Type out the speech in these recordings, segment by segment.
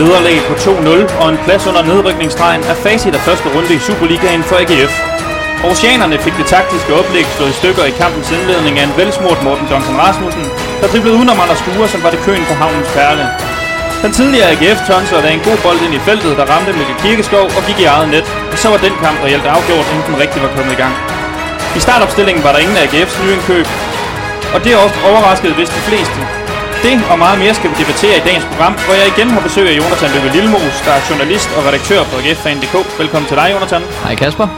Nederlag på 2-0 og en plads under nedrykningsstregen er facit af første runde i Superligaen for AGF. Oceanerne fik det taktiske oplæg slået i stykker i kampens indledning af en velsmurt Morten Duncan Rasmussen, der driblede udenom Anders Skure, som var det køen på havnens perle. Den tidligere AGF tonsede der en god bold ind i feltet, der ramte Mikkel Kirkeskov og gik i eget net, og så var den kamp reelt afgjort, inden den rigtig var kommet i gang. I startopstillingen var der ingen af AGF's nye indkøb, og det overraskede vist de fleste. Det og meget mere skal vi debattere i dagens program, hvor jeg igen har besøg af Jonathan Løbe Lillemos, der er journalist og redaktør på AGF-fan.dk. Velkommen til dig, Jonathan. Hej Kasper.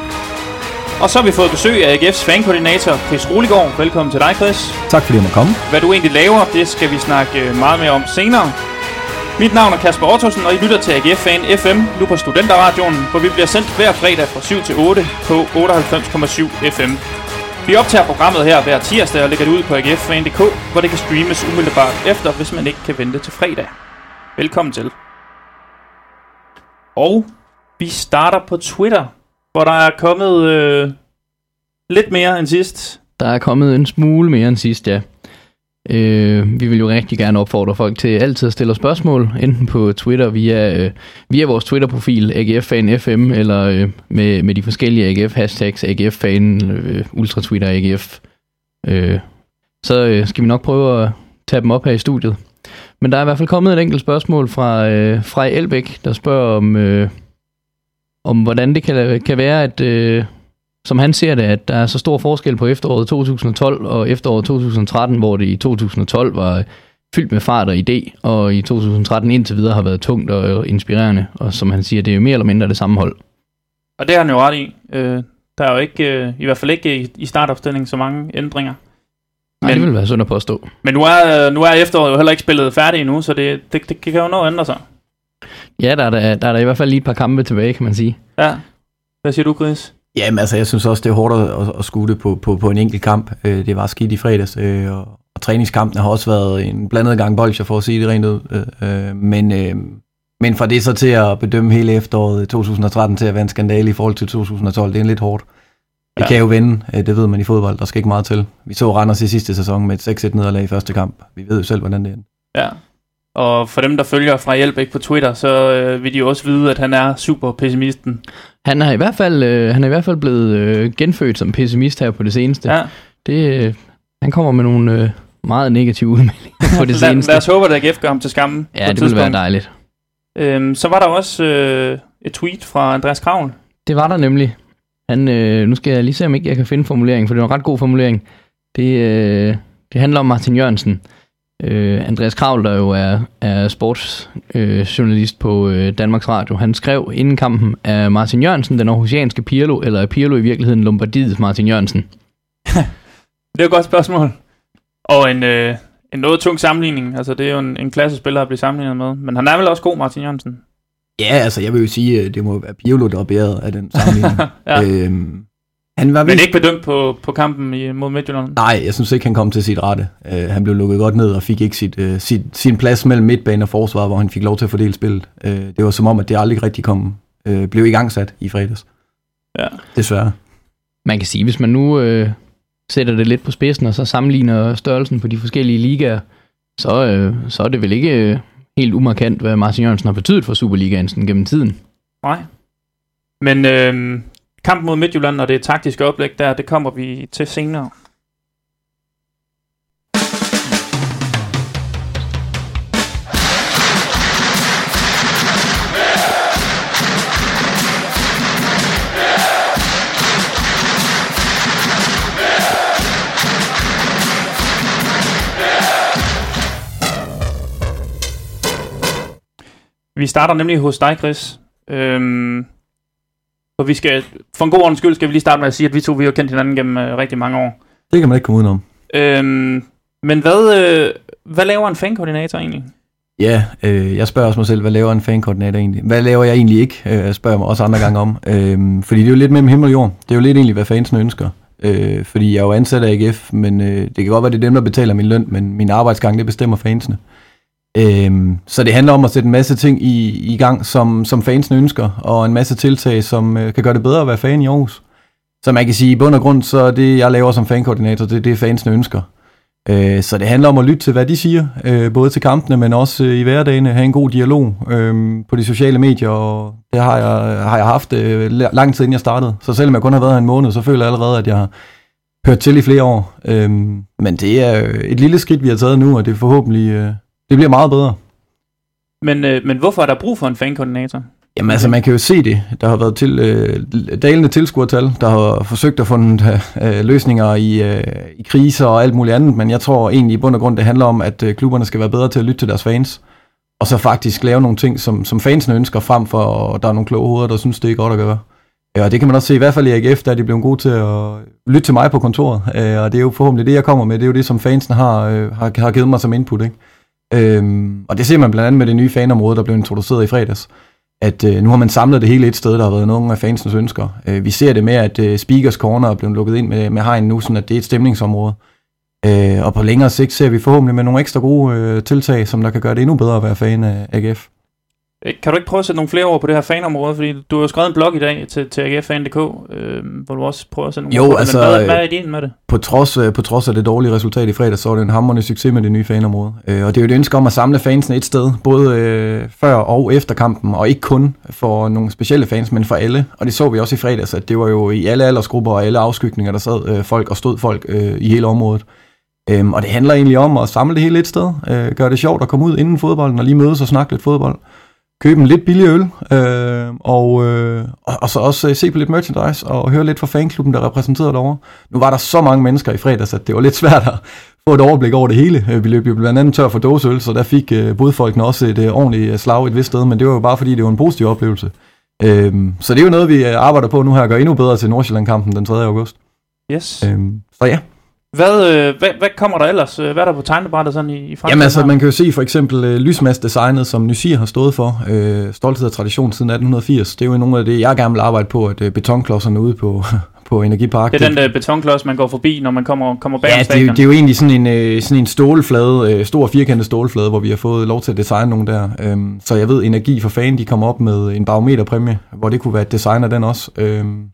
Og så har vi fået besøg af AGF's fankoordinator, Chris Roligård. Velkommen til dig, Chris. Tak fordi jeg må komme. Hvad du egentlig laver, det skal vi snakke øh, meget mere om senere. Mit navn er Kasper Ottosen, og I lytter til AGF Fan FM, nu på Studenterradioen, hvor vi bliver sendt hver fredag fra 7 til 8 på 98,7 FM. Vi optager programmet her hver tirsdag og lægger det ud på AGFFan.dk, hvor det kan streames umiddelbart efter, hvis man ikke kan vente til fredag. Velkommen til. Og vi starter på Twitter, hvor der er kommet øh, lidt mere end sidst. Der er kommet en smule mere end sidst, ja. Øh, vi vil jo rigtig gerne opfordre folk til altid at stille spørgsmål, enten på Twitter via, øh, via vores Twitter-profil, AGF-fan-fm, eller øh, med, med de forskellige AGF-hashtags, AGF-fan, øh, ultratwitter, AGF. Øh, så øh, skal vi nok prøve at tage dem op her i studiet. Men der er i hvert fald kommet et enkelt spørgsmål fra, øh, fra Elbæk, der spørger om, øh, om hvordan det kan, kan være, at... Øh, som han ser det, at der er så stor forskel på efteråret 2012 og efteråret 2013, hvor det i 2012 var fyldt med fart og idé, og i 2013 indtil videre har været tungt og inspirerende, og som han siger, det er jo mere eller mindre det samme hold. Og det har han jo ret i. Øh, der er jo ikke, øh, i hvert fald ikke i, i startopstillingen så mange ændringer. Nej, men, det vil være synd at påstå. Men nu er, nu er efteråret jo heller ikke spillet færdigt endnu, så det, det, det kan jo nå at ændre sig. Ja, der er der, der er der i hvert fald lige et par kampe tilbage, kan man sige. Ja. Hvad siger du, Chris? Jamen altså, jeg synes også, det er hårdt at, at skue det på, på, på en enkelt kamp. Øh, det var skidt i fredags, øh, og, og træningskampen har også været en blandet gang bolcher, for at sige det rent ud. Øh, men, men fra det så til at bedømme hele efteråret 2013 til at være en skandale i forhold til 2012, det er lidt hårdt. Det ja. kan jo vende, det ved man i fodbold, der skal ikke meget til. Vi så Randers i sidste sæson med et 6-1 nederlag i første kamp. Vi ved jo selv, hvordan det endte. Ja, og for dem, der følger fra Hjelbæk på Twitter, så øh, vil de også vide, at han er super pessimisten. Han er i hvert fald, øh, han er i hvert fald blevet øh, genfødt som pessimist her på det seneste. Ja. Det, øh, han kommer med nogle øh, meget negative udmeldinger på det seneste. Lad os håbe, at AGF gør ham til skammen. Ja, det vil være dejligt. Øhm, så var der også øh, et tweet fra Andreas Kravl. Det var der nemlig. Han, øh, nu skal jeg lige se, om ikke jeg kan finde formuleringen, for det var en ret god formulering. Det, øh, det handler om Martin Jørgensen. Øh, Andreas Kravl, der jo er, er sportsjournalist øh, på øh, Danmarks Radio, han skrev inden kampen, er Martin Jørgensen den aarhusianske Pirlo, eller er Pirlo i virkeligheden Lombardiets Martin Jørgensen? det er et godt spørgsmål. Og en, øh, en noget tung sammenligning. Altså, det er jo en, en klassespiller at blive sammenlignet med. Men han er vel også god, Martin Jørgensen? Ja, altså jeg vil jo sige, at det må være Pirlo, der er bedre af den sammenligning. ja. øhm, han var Men ikke bedømt på, på kampen i, mod Midtjylland? Nej, jeg synes ikke, han kom til sit rette. Uh, han blev lukket godt ned og fik ikke sit, uh, sit, sin plads mellem midtbane og forsvar, hvor han fik lov til at fordele spillet. Uh, det var som om, at det aldrig rigtig kom, uh, blev i gang sat i fredags. Ja. Desværre. Man kan sige, hvis man nu uh, sætter det lidt på spidsen, og så sammenligner størrelsen på de forskellige ligaer, så, uh, så er det vel ikke uh, helt umarkant, hvad Martin Jørgensen har betydet for Superligaen gennem tiden. Nej. Men øh, Kamp mod Midtjylland og det taktiske oplæg der, det kommer vi til senere. Vi starter nemlig hos dig, Chris. Øhm, for vi skal, for en god ordens skyld skal vi lige starte med at sige, at vi to vi har kendt hinanden gennem øh, rigtig mange år. Det kan man ikke komme udenom. Øhm, men hvad, øh, hvad laver en fankoordinator egentlig? Ja, øh, jeg spørger også mig selv, hvad laver en fankoordinator egentlig? Hvad laver jeg egentlig ikke? Øh, jeg spørger mig også andre gange om. Øh, fordi det er jo lidt mellem himmel og jord. Det er jo lidt egentlig, hvad fansene ønsker. Øh, fordi jeg er jo ansat af AGF, men øh, det kan godt være, det er dem, der betaler min løn, men min arbejdsgang, det bestemmer fansene. Øhm, så det handler om at sætte en masse ting i, i gang, som, som fansen ønsker, og en masse tiltag, som øh, kan gøre det bedre at være fan i Aarhus. Så man kan sige, i bund og grund, så det jeg laver som fankoordinator, det er det fansene ønsker. Øh, så det handler om at lytte til, hvad de siger, øh, både til kampene, men også øh, i hverdagen, have en god dialog øh, på de sociale medier, og det har jeg, har jeg haft øh, lang tid inden jeg startede. Så selvom jeg kun har været her en måned, så føler jeg allerede, at jeg har hørt til i flere år. Øh, men det er et lille skridt, vi har taget nu, og det er forhåbentlig, øh, det bliver meget bedre. Men, øh, men hvorfor er der brug for en fankoordinator? Jamen altså, man kan jo se det. Der har været til, øh, dalende tilskuertal, der har forsøgt at finde øh, løsninger i, øh, i kriser og alt muligt andet, men jeg tror egentlig i bund og grund, det handler om, at øh, klubberne skal være bedre til at lytte til deres fans, og så faktisk lave nogle ting, som, som fansene ønsker frem for, og der er nogle kloge hoveder, der synes, det er godt at gøre. Ja, og det kan man også se, i hvert fald i AGF, der er de blevet gode til at lytte til mig på kontoret, øh, og det er jo forhåbentlig det, jeg kommer med, det er jo det, som fansene har, øh, har, har givet mig som input, ikke? Øhm, og det ser man blandt andet med det nye fanområde, der blev introduceret i fredags at øh, nu har man samlet det hele et sted, der har været nogle af fansens ønsker. Øh, vi ser det med, at øh, Speakers Corner er blevet lukket ind med, med hegn nu, sådan at det er et stemningsområde. Øh, og på længere sigt ser vi forhåbentlig med nogle ekstra gode øh, tiltag, som der kan gøre det endnu bedre at være fan af AGF. Øh, kan du ikke prøve at sætte nogle flere ord på det her fanområde? Fordi du har jo skrevet en blog i dag til, til AGF.dk, øh, hvor du også prøver at sætte nogle jo, ord på det. Altså, hvad, hvad er ideen med det? På trods, øh, på trods af det dårlige resultat i fredag, så er det en hammerende succes med det nye fanområde. Øh, og det er jo et ønske om at samle fansene et sted, både øh, før og efter kampen, og ikke kun for nogle specielle fans, men for alle. Og det så vi også i fredags, at det var jo i alle aldersgrupper og alle afskygninger, der sad øh, folk og stod folk øh, i hele området. Øhm, og det handler egentlig om at samle det hele et sted, øh, gøre det sjovt at komme ud inden fodbolden og lige mødes og snakke lidt fodbold købe en lidt billig øl, øh, og, øh, og, og så også øh, se på lidt merchandise, og høre lidt fra fanklubben, der repræsenterede derovre. Nu var der så mange mennesker i fredags, at det var lidt svært at få et overblik over det hele. Øh, vi løb jo blandt andet tør for dåseøl, så der fik øh, bodfolkene også et øh, ordentligt øh, slag et vist sted, men det var jo bare fordi, det var en positiv oplevelse. Øh, så det er jo noget, vi arbejder på nu her, at gøre endnu bedre til Nordsjælland-kampen den 3. august. Yes. Øh, så ja. Hvad, øh, hvad, hvad kommer der ellers? Hvad er der på tegnebrættet sådan i, i fremtiden? Jamen altså, man kan jo se for eksempel øh, lysmast-designet, som Nysir har stået for. Øh, stolthed og tradition siden 1880. Det er jo nogle af det, jeg gerne vil arbejde på, at øh, betonklodserne ude på, på Energipark. Det er den der betonklods, man går forbi, når man kommer, kommer bag Ja, det, det er jo egentlig sådan en, øh, sådan en stålflade, øh, stor firkantet stålflade, hvor vi har fået lov til at designe nogle der. Øhm, så jeg ved, Energi for fan, de kommer op med en barometerpræmie, hvor det kunne være et design af den også. Øhm,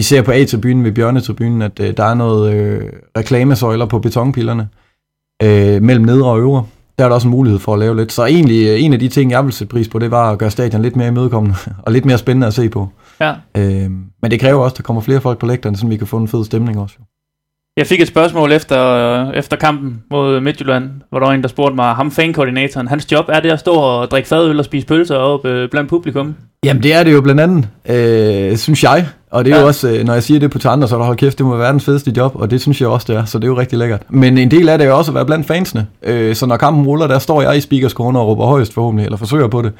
vi ser på A-tribunen ved Bjørnetribunen, at øh, der er noget øh, reklamesøjler på betonpillerne øh, mellem nedre og øvre. Der er der også en mulighed for at lave lidt. Så egentlig øh, en af de ting, jeg vil sætte pris på, det var at gøre stadion lidt mere imødekommende og lidt mere spændende at se på. Ja. Øh, men det kræver også, at der kommer flere folk på lægterne, så vi kan få en fed stemning også. Jeg fik et spørgsmål efter, efter kampen mod Midtjylland, hvor der var en, der spurgte mig, ham fankoordinatoren, hans job er det at stå og drikke fadøl og spise pølser op øh, blandt publikum? Jamen det er det jo blandt andet, øh, synes jeg. Og det er ja. jo også, øh, når jeg siger det på andre, så er der hold kæft, det må være verdens fedeste job, og det synes jeg også, det er. Så det er jo rigtig lækkert. Men en del af det er jo også at være blandt fansene. Øh, så når kampen ruller, der står jeg i speakers corner og råber højst forhåbentlig, eller forsøger på det,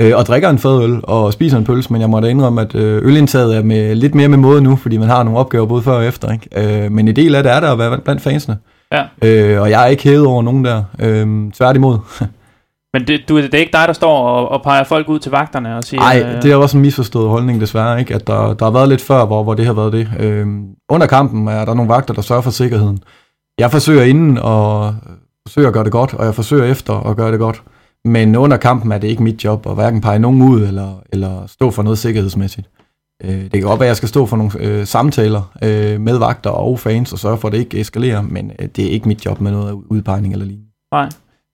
øh, og drikker en fadøl og spiser en pølse, men jeg må da indrømme, at øh, ølindtaget er med, lidt mere med måde nu, fordi man har nogle opgaver både før og efter. Ikke? Øh, men en del af det er der at være blandt fansene. Ja. Øh, og jeg er ikke hævet over nogen der. Øh, tværtimod. Men det, du, det er ikke dig, der står og, og peger folk ud til vagterne og siger... Nej, øh... det er også en misforstået holdning desværre, ikke? at der, der har været lidt før, hvor, hvor det har været det. Øhm, under kampen er der nogle vagter, der sørger for sikkerheden. Jeg forsøger inden og forsøger at gøre det godt, og jeg forsøger efter at gøre det godt. Men under kampen er det ikke mit job at hverken pege nogen ud eller, eller stå for noget sikkerhedsmæssigt. Øh, det kan godt være, at jeg skal stå for nogle øh, samtaler øh, med vagter og fans og sørge for, at det ikke eskalerer, men øh, det er ikke mit job med noget udpegning eller lignende. Nej.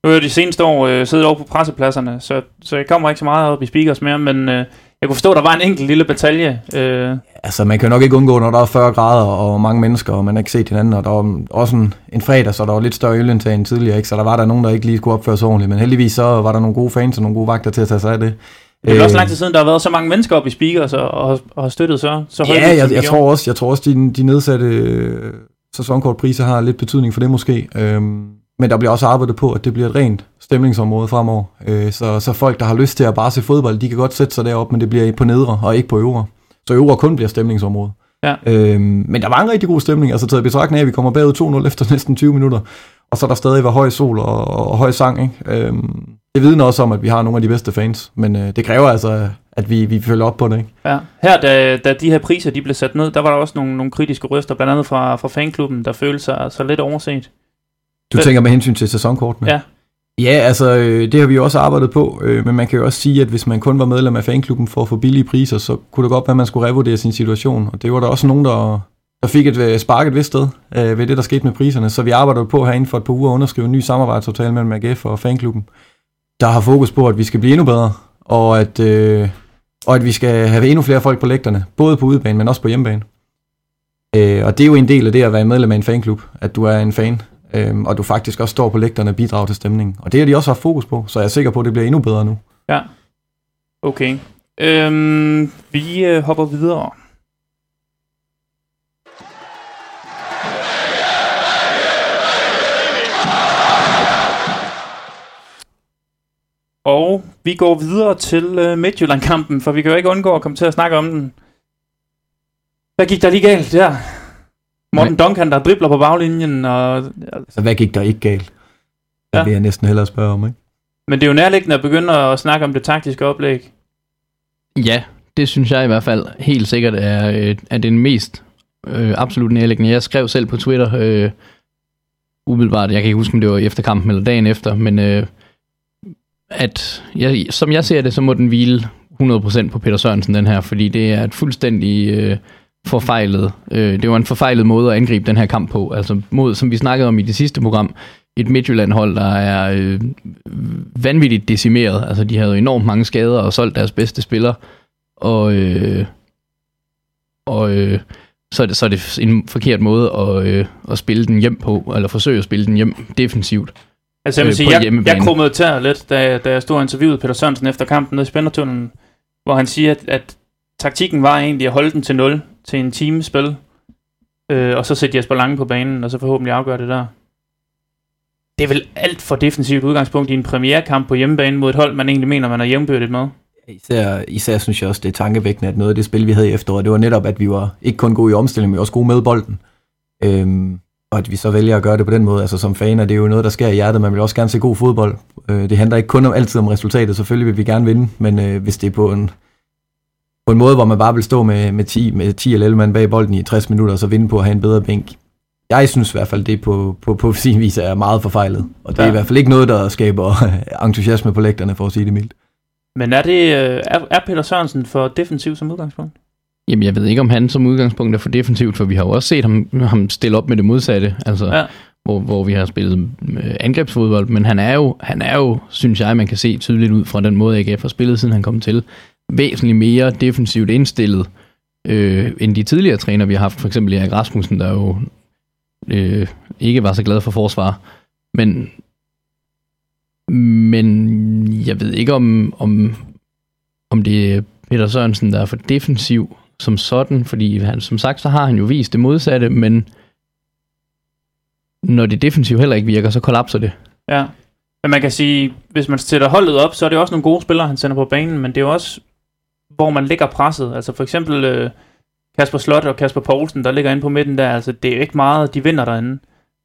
Nu har jeg de seneste år øh, siddet over på pressepladserne, så, så jeg kommer ikke så meget op i speakers mere, men øh, jeg kunne forstå, at der var en enkelt lille batalje. Øh. Altså, man kan jo nok ikke undgå, når der er 40 grader og mange mennesker, og man har ikke set hinanden, og der var også en, en fredag, så der var lidt større ølindtag end tidligere, ikke? så der var der nogen, der ikke lige kunne opføre sig ordentligt, men heldigvis så var der nogle gode fans og nogle gode vagter til at tage sig af det. Det er øh, også lang tid siden, der har været så mange mennesker op i speakers og, og, og har støttet så, så højt. Ja, jeg, jeg, tror også, jeg tror også, de, de nedsatte øh, sæsonkortpriser har lidt betydning for det måske. Øhm, men der bliver også arbejdet på, at det bliver et rent stemningsområde fremover. Øh, så, så folk, der har lyst til at bare se fodbold, de kan godt sætte sig derop, men det bliver på nedre og ikke på øvre. Så øvre kun bliver stemningsområde. Ja. Øhm, men der var en rigtig god stemning, altså taget betragtning af, at vi kommer bagud 2-0 efter næsten 20 minutter, og så der stadig var høj sol og, og høj sang. Ikke? Øhm, det vidner også om, at vi har nogle af de bedste fans, men øh, det kræver altså, at vi, vi følger op på det. Ikke? Ja. Her, da, da de her priser de blev sat ned, der var der også nogle, nogle kritiske røster, blandt andet fra, fra fanklubben, der følte sig så lidt overset. Du tænker med hensyn til sæsonkortene? Ja. Ja, altså øh, det har vi jo også arbejdet på, øh, men man kan jo også sige, at hvis man kun var medlem af fanklubben for at få billige priser, så kunne det godt være, at man skulle revurdere sin situation. Og det var der også nogen, der, der fik et øh, spark et vist sted øh, ved det, der skete med priserne. Så vi arbejder på herinde for et par uger at underskrive en ny samarbejdsaftale mellem AGF og fanklubben, der har fokus på, at vi skal blive endnu bedre, og at, øh, og at vi skal have endnu flere folk på lægterne, både på udebane, men også på hjemmebane. Øh, og det er jo en del af det at være medlem af en fanklub, at du er en fan, øhm, og du faktisk også står på lægterne og bidrager til stemningen. Og det har de også haft fokus på, så jeg er sikker på, at det bliver endnu bedre nu. Ja, okay. Øhm, vi øh, hopper videre. Og vi går videre til øh, Midtjylland-kampen, for vi kan jo ikke undgå at komme til at snakke om den. Hvad gik der lige galt der? Morten Nej. Duncan, der dribler på baglinjen. Og, Så hvad gik der ikke galt? Det Ja. vil jeg næsten hellere spørge om, ikke? men det er jo nærliggende at begynde at snakke om det taktiske oplæg. Ja, det synes jeg i hvert fald helt sikkert er, øh, er den mest øh, absolut nærliggende. Jeg skrev selv på Twitter, øh, umiddelbart, jeg kan ikke huske, om det var efter kampen eller dagen efter, men øh, at jeg, som jeg ser det, så må den hvile 100% på Peter Sørensen, den her, fordi det er et fuldstændig øh, forfejlet, øh, det var en forfejlet måde at angribe den her kamp på, altså mod, som vi snakkede om i det sidste program, et Midtjylland-hold, der er øh, vanvittigt decimeret, altså de havde enormt mange skader og solgt deres bedste spillere, og, øh, og øh, så, er det, så er det en forkert måde at, øh, at spille den hjem på, eller forsøge at spille den hjem defensivt. Altså jeg vil Øh, sige, jeg, jeg krummede tær lidt, da, da jeg stod og interviewede Peter Sørensen efter kampen nede i Spændertunnelen, hvor han siger, at, at taktikken var egentlig at holde den til 0 til en times spil, øh, og så sætte Jesper Lange på banen, og så forhåbentlig afgøre det der. Det er vel alt for defensivt udgangspunkt i en premierkamp på hjemmebane mod et hold, man egentlig mener, man er jævnbyrdigt med. Især, især synes jeg også, det er tankevækkende, at noget af det spil, vi havde i efteråret, det var netop, at vi var ikke kun gode i omstilling, men også gode med bolden. Øhm, og at vi så vælger at gøre det på den måde, altså som faner, det er jo noget, der sker i hjertet, man vil også gerne se god fodbold. Øh, det handler ikke kun om, altid om resultatet, selvfølgelig vil vi gerne vinde, men øh, hvis det er på en, på en måde, hvor man bare vil stå med, med, 10, med 10 eller 11 mand bag bolden i 60 minutter, og så vinde på at have en bedre bænk. Jeg synes i hvert fald, det på, på, på sin vis er meget forfejlet. Og det er Ja. i hvert fald ikke noget, der skaber entusiasme på lægterne, for at sige det mildt. Men er, det, øh, er, er Peter Sørensen for defensiv som udgangspunkt? Jamen, jeg ved ikke, om han som udgangspunkt er for defensivt, for vi har jo også set ham, ham stille op med det modsatte, altså, Ja. ja. hvor, hvor vi har spillet øh, angrebsfodbold, men han er, jo, han er jo, synes jeg, man kan se tydeligt ud fra den måde, AGF har spillet, siden han kom til, væsentligt mere defensivt indstillet, øh, end de tidligere træner, vi har haft, for eksempel Erik Rasmussen, der jo øh, ikke var så glad for forsvar, men men jeg ved ikke, om, om, om det er Peter Sørensen, der er for defensiv som sådan, fordi han, som sagt, så har han jo vist det modsatte, men når det defensivt heller ikke virker, så kollapser det. Ja. Men man kan sige, hvis man sætter holdet op, så er det også nogle gode spillere, han sender på banen, men det er jo også, hvor man ligger presset. Altså for eksempel øh, Kasper Slot og Kasper Poulsen, der ligger inde på midten der, altså det er jo ikke meget, de vinder derinde.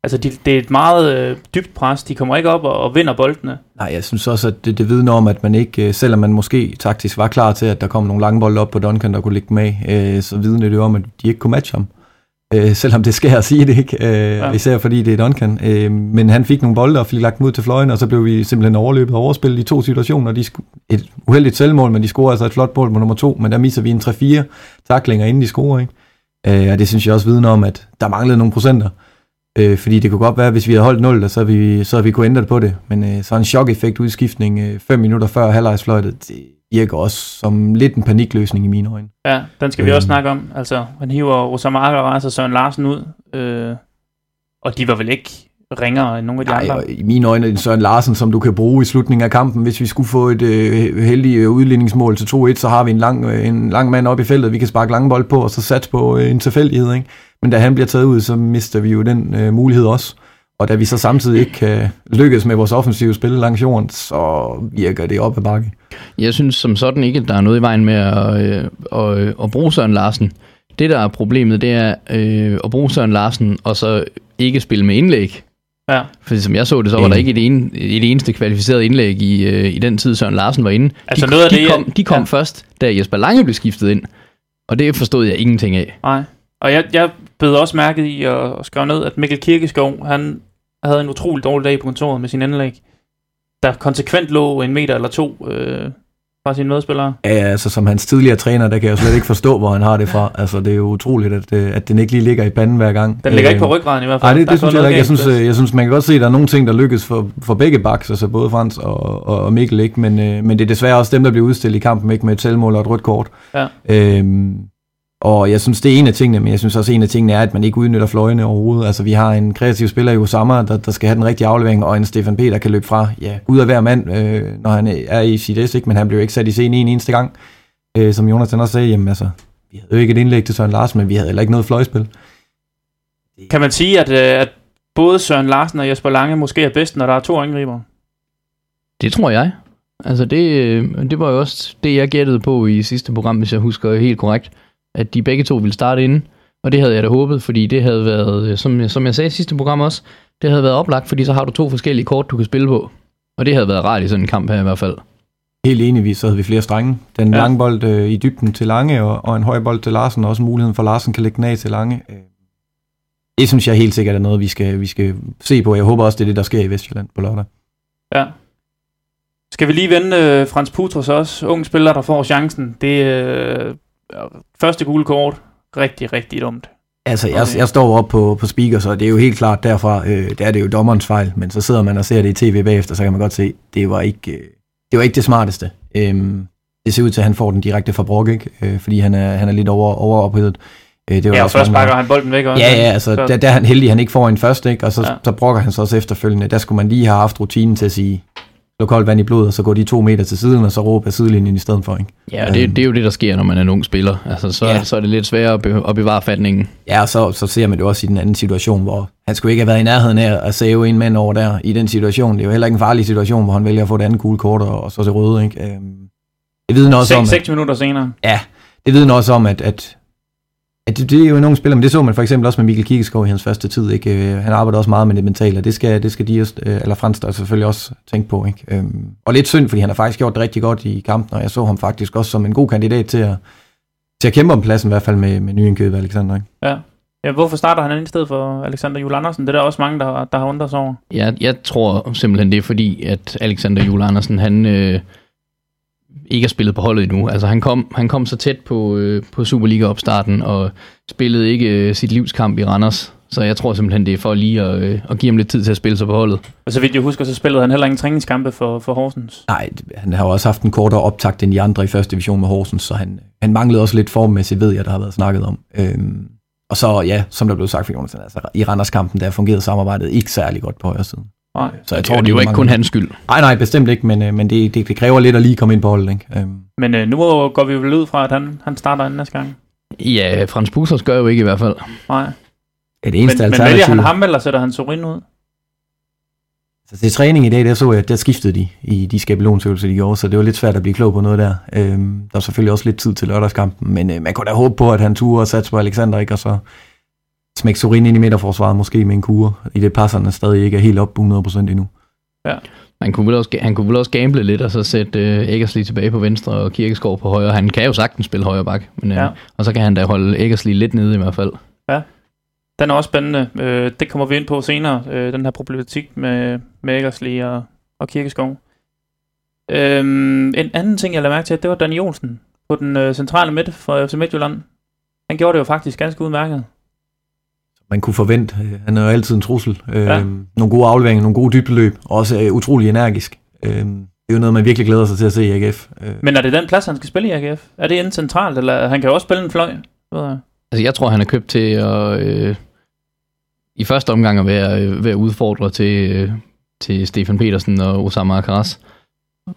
Altså de, det er et meget øh, dybt pres, de kommer ikke op og, og vinder boldene. Nej, jeg synes også, at det, det vidner om, at man ikke, øh, selvom man måske taktisk var klar til, at der kom nogle lange bolde op på Duncan, der kunne ligge med, øh, så vidner det jo om, at de ikke kunne matche ham. Øh, selvom det sker at sige det ikke, øh, Ja. især fordi det er Duncan. Øh, men han fik nogle bolde og fik lagt dem ud til fløjen, og så blev vi simpelthen overløbet og overspillet i to situationer. De et uheldigt selvmål, men de scorer altså et flot mål på nummer to, men der misser vi en 3-4 taklinger, inden de scorer. Ikke? Øh, og det synes jeg også vidner om, at der manglede nogle procenter. Øh, fordi det kunne godt være, at hvis vi havde holdt 0, så havde vi, så havde vi kunne ændre det på det. Men øh, så en chok-effekt udskiftning 5 minutter før halvlejsfløjtet, det virker også som lidt en panikløsning i mine øjne. Ja, den skal vi Øhm. også snakke om. Altså, han hiver Osama Akaras og Søren Larsen ud, øh, og de var vel ikke ringere end nogle af de Nej, andre. i mine øjne er det Søren Larsen, som du kan bruge i slutningen af kampen. Hvis vi skulle få et øh, heldigt øh, udligningsmål til 2-1, så har vi en lang, øh, en lang mand op i feltet, vi kan sparke lange bold på, og så satse på øh, en tilfældighed. Ikke? Men da han bliver taget ud, så mister vi jo den øh, mulighed også. Og da vi så samtidig ikke kan lykkes med vores offensive spil langs jorden, så virker det op ad bakke. Jeg synes som sådan ikke, at der er noget i vejen med at, øh, at, at bruge Søren Larsen. Det, der er problemet, det er øh, at bruge Søren Larsen, og så ikke spille med indlæg. Ja. Fordi som jeg så det, så var der ikke et, en, et eneste kvalificeret indlæg i, øh, i den tid, Søren Larsen var inde. Altså de, noget af de det, kom, de kom ja. først, da Jesper Lange blev skiftet ind. Og det forstod jeg ingenting af. Nej. Og jeg, jeg blev også mærket i at, at skrive ned, at Mikkel Kirkeskov, han havde en utrolig dårlig dag på kontoret med sin indlæg, der konsekvent lå en meter eller to øh, fra sine medspillere? Ja, altså som hans tidligere træner, der kan jeg slet ikke forstå, hvor han har det fra. Altså det er jo utroligt, at, øh, at den ikke lige ligger i panden hver gang. Den ligger øh, ikke på ryggraden i hvert fald. Nej, det, det synes jeg ikke. Jeg synes, øh, jeg synes, man kan godt se, at der er nogle ting, der lykkes for, for begge baks, altså både Frans og, og Mikkel, ikke? Men, øh, men det er desværre også dem, der bliver udstillet i kampen, ikke? Med et selvmål og et rødt kort. Ja. Øhm, og jeg synes, det er en af tingene, men jeg synes også, en af tingene er, at man ikke udnytter fløjene overhovedet. Altså, vi har en kreativ spiller i Osama, der, der skal have den rigtige aflevering, og en Stefan P., der kan løbe fra, ja, ud af hver mand, øh, når han er i sit S, ikke? men han blev ikke sat i scenen en eneste gang. Øh, som Jonas også sagde, jamen altså, vi havde jo ikke et indlæg til Søren Larsen, men vi havde heller ikke noget fløjspil. Kan man sige, at, øh, at både Søren Larsen og Jesper Lange måske er bedst, når der er to angriber? Det tror jeg. Altså det, øh, det var jo også det, jeg gættede på i sidste program, hvis jeg husker helt korrekt at de begge to ville starte inden. Og det havde jeg da håbet, fordi det havde været, øh, som, som jeg sagde i sidste program også, det havde været oplagt, fordi så har du to forskellige kort, du kan spille på. Og det havde været rart i sådan en kamp her i hvert fald. Helt enig, så havde vi flere strenge. Den ja. lange bold øh, i dybden til Lange, og, og en høj bold til Larsen, og også muligheden for, at Larsen kan lægge den af til Lange. Øh, det synes jeg helt sikkert er noget, vi skal, vi skal se på. Jeg håber også, det er det, der sker i Vestjylland på lørdag. Ja. Skal vi lige vende øh, Frans Putros også, ung spiller, der får chancen. Det, øh, første gule kort, rigtig, rigtig dumt. Altså, jeg, jeg står op på, på speaker, så det er jo helt klart derfra, øh, der er det jo dommerens fejl, men så sidder man og ser det i tv bagefter, så kan man godt se, det var ikke, øh, det, var ikke det smarteste. Øhm, det ser ud til, at han får den direkte fra Brock, ikke? Øh, fordi han er, han er lidt over, overophedet. Øh, det var ja, og først bakker han bolden væk også. Ja, ja, altså, der, der er han heldig, han ikke får en først, ikke? og så, ja. så brokker han så også efterfølgende. Der skulle man lige have haft rutinen til at sige, slå koldt vand i blodet, og så går de to meter til siden, og så råber sidelinjen i stedet for. Ikke? Ja, det, øhm. det er jo det, der sker, når man er en ung spiller. Altså, så, ja. så er det lidt sværere at, bevare fatningen. Ja, og så, så ser man det også i den anden situation, hvor han skulle ikke have været i nærheden af at save en mand over der i den situation. Det er jo heller ikke en farlig situation, hvor han vælger at få det andet gule kort, og, og så til røde. Ikke? Øhm, det vidner også 6, om... 6 minutter senere. Ja, det vidner også om, at, at Ja, det, det er jo nogle spillere, men det så man for eksempel også med Mikkel Kikeskov i hans første tid. Ikke? Øh, han arbejder også meget med det mentale, og det skal, det skal de, øh, eller Frans der selvfølgelig også tænke på. Ikke? Øhm, og lidt synd, fordi han har faktisk gjort det rigtig godt i kampen, og jeg så ham faktisk også som en god kandidat til at, til at kæmpe om pladsen, i hvert fald med, med nyindkøbet Alexander. Ikke? Ja. Ja, hvorfor starter han ind i stedet for Alexander Jule Andersen? Det er der også mange, der, der har undret sig over. Ja, jeg tror simpelthen, det er fordi, at Alexander Jule Andersen, han, øh, ikke er spillet på holdet endnu. Altså han kom, han kom så tæt på, øh, på Superliga-opstarten og spillede ikke øh, sit livskamp i Randers. Så jeg tror simpelthen, det er for lige at, øh, at give ham lidt tid til at spille sig på holdet. Og så vidt jeg husker, så spillede han heller ingen træningskampe for, for Horsens. Nej, han har jo også haft en kortere optakt end de andre i første division med Horsens, så han, han manglede også lidt formmæssigt, ved jeg, der har været snakket om. Øhm, og så, ja, som der blev sagt for Jonas, altså, i Randers-kampen, der fungerede samarbejdet ikke særlig godt på højre siden. Nej, så jeg tror, det, det var ikke kun hans skyld. Nej, nej, bestemt ikke, men, øh, men det, det, det kræver lidt at lige komme ind på holdet. Ikke? Øhm. Men øh, nu går vi vel ud fra, at han, han starter anden næste gang. Ja, Frans Busers gør jo ikke i hvert fald. Nej. Ja, det eneste men, men vælger han ham, eller sætter han Sorin ud? Så til træning i dag, der så jeg, der skiftede de i de skabelonsøvelser, de gjorde, så det var lidt svært at blive klog på noget der. Øhm, der var selvfølgelig også lidt tid til lørdagskampen, men øh, man kunne da håbe på, at han turde og satse på Alexander, ikke? og så smække Sorin ind i midterforsvaret, måske med en kur, i det passerne stadig ikke er helt op 100% endnu. Ja. Han kunne, vel også, han kunne vel også gamble lidt, og så sætte øh, Eggersli tilbage på venstre og Kirkeskov på højre. Han kan jo sagtens spille højre bak, men, øh, ja. og så kan han da holde Eggersli lidt nede i hvert fald. Ja, den er også spændende. Øh, det kommer vi ind på senere, øh, den her problematik med, med Eggersli og, og Kirkeskov. Øh, en anden ting, jeg lavede mærke til, det var Danny Olsen på den øh, centrale midt for FC Midtjylland. Han gjorde det jo faktisk ganske udmærket man kunne forvente. Han er jo altid en trussel. Ja. Øhm, nogle gode afleveringer, nogle gode dybdeløb, og også øh, utrolig energisk. Øhm, det er jo noget, man virkelig glæder sig til at se i AGF. Øh. Men er det den plads, han skal spille i AGF? Er det enten centralt, eller han kan jo også spille en fløj? Altså, jeg tror, han er købt til at... Øh, i første omgang at være, øh, være udfordrer til, øh, til Stefan Petersen og Osama Akaras.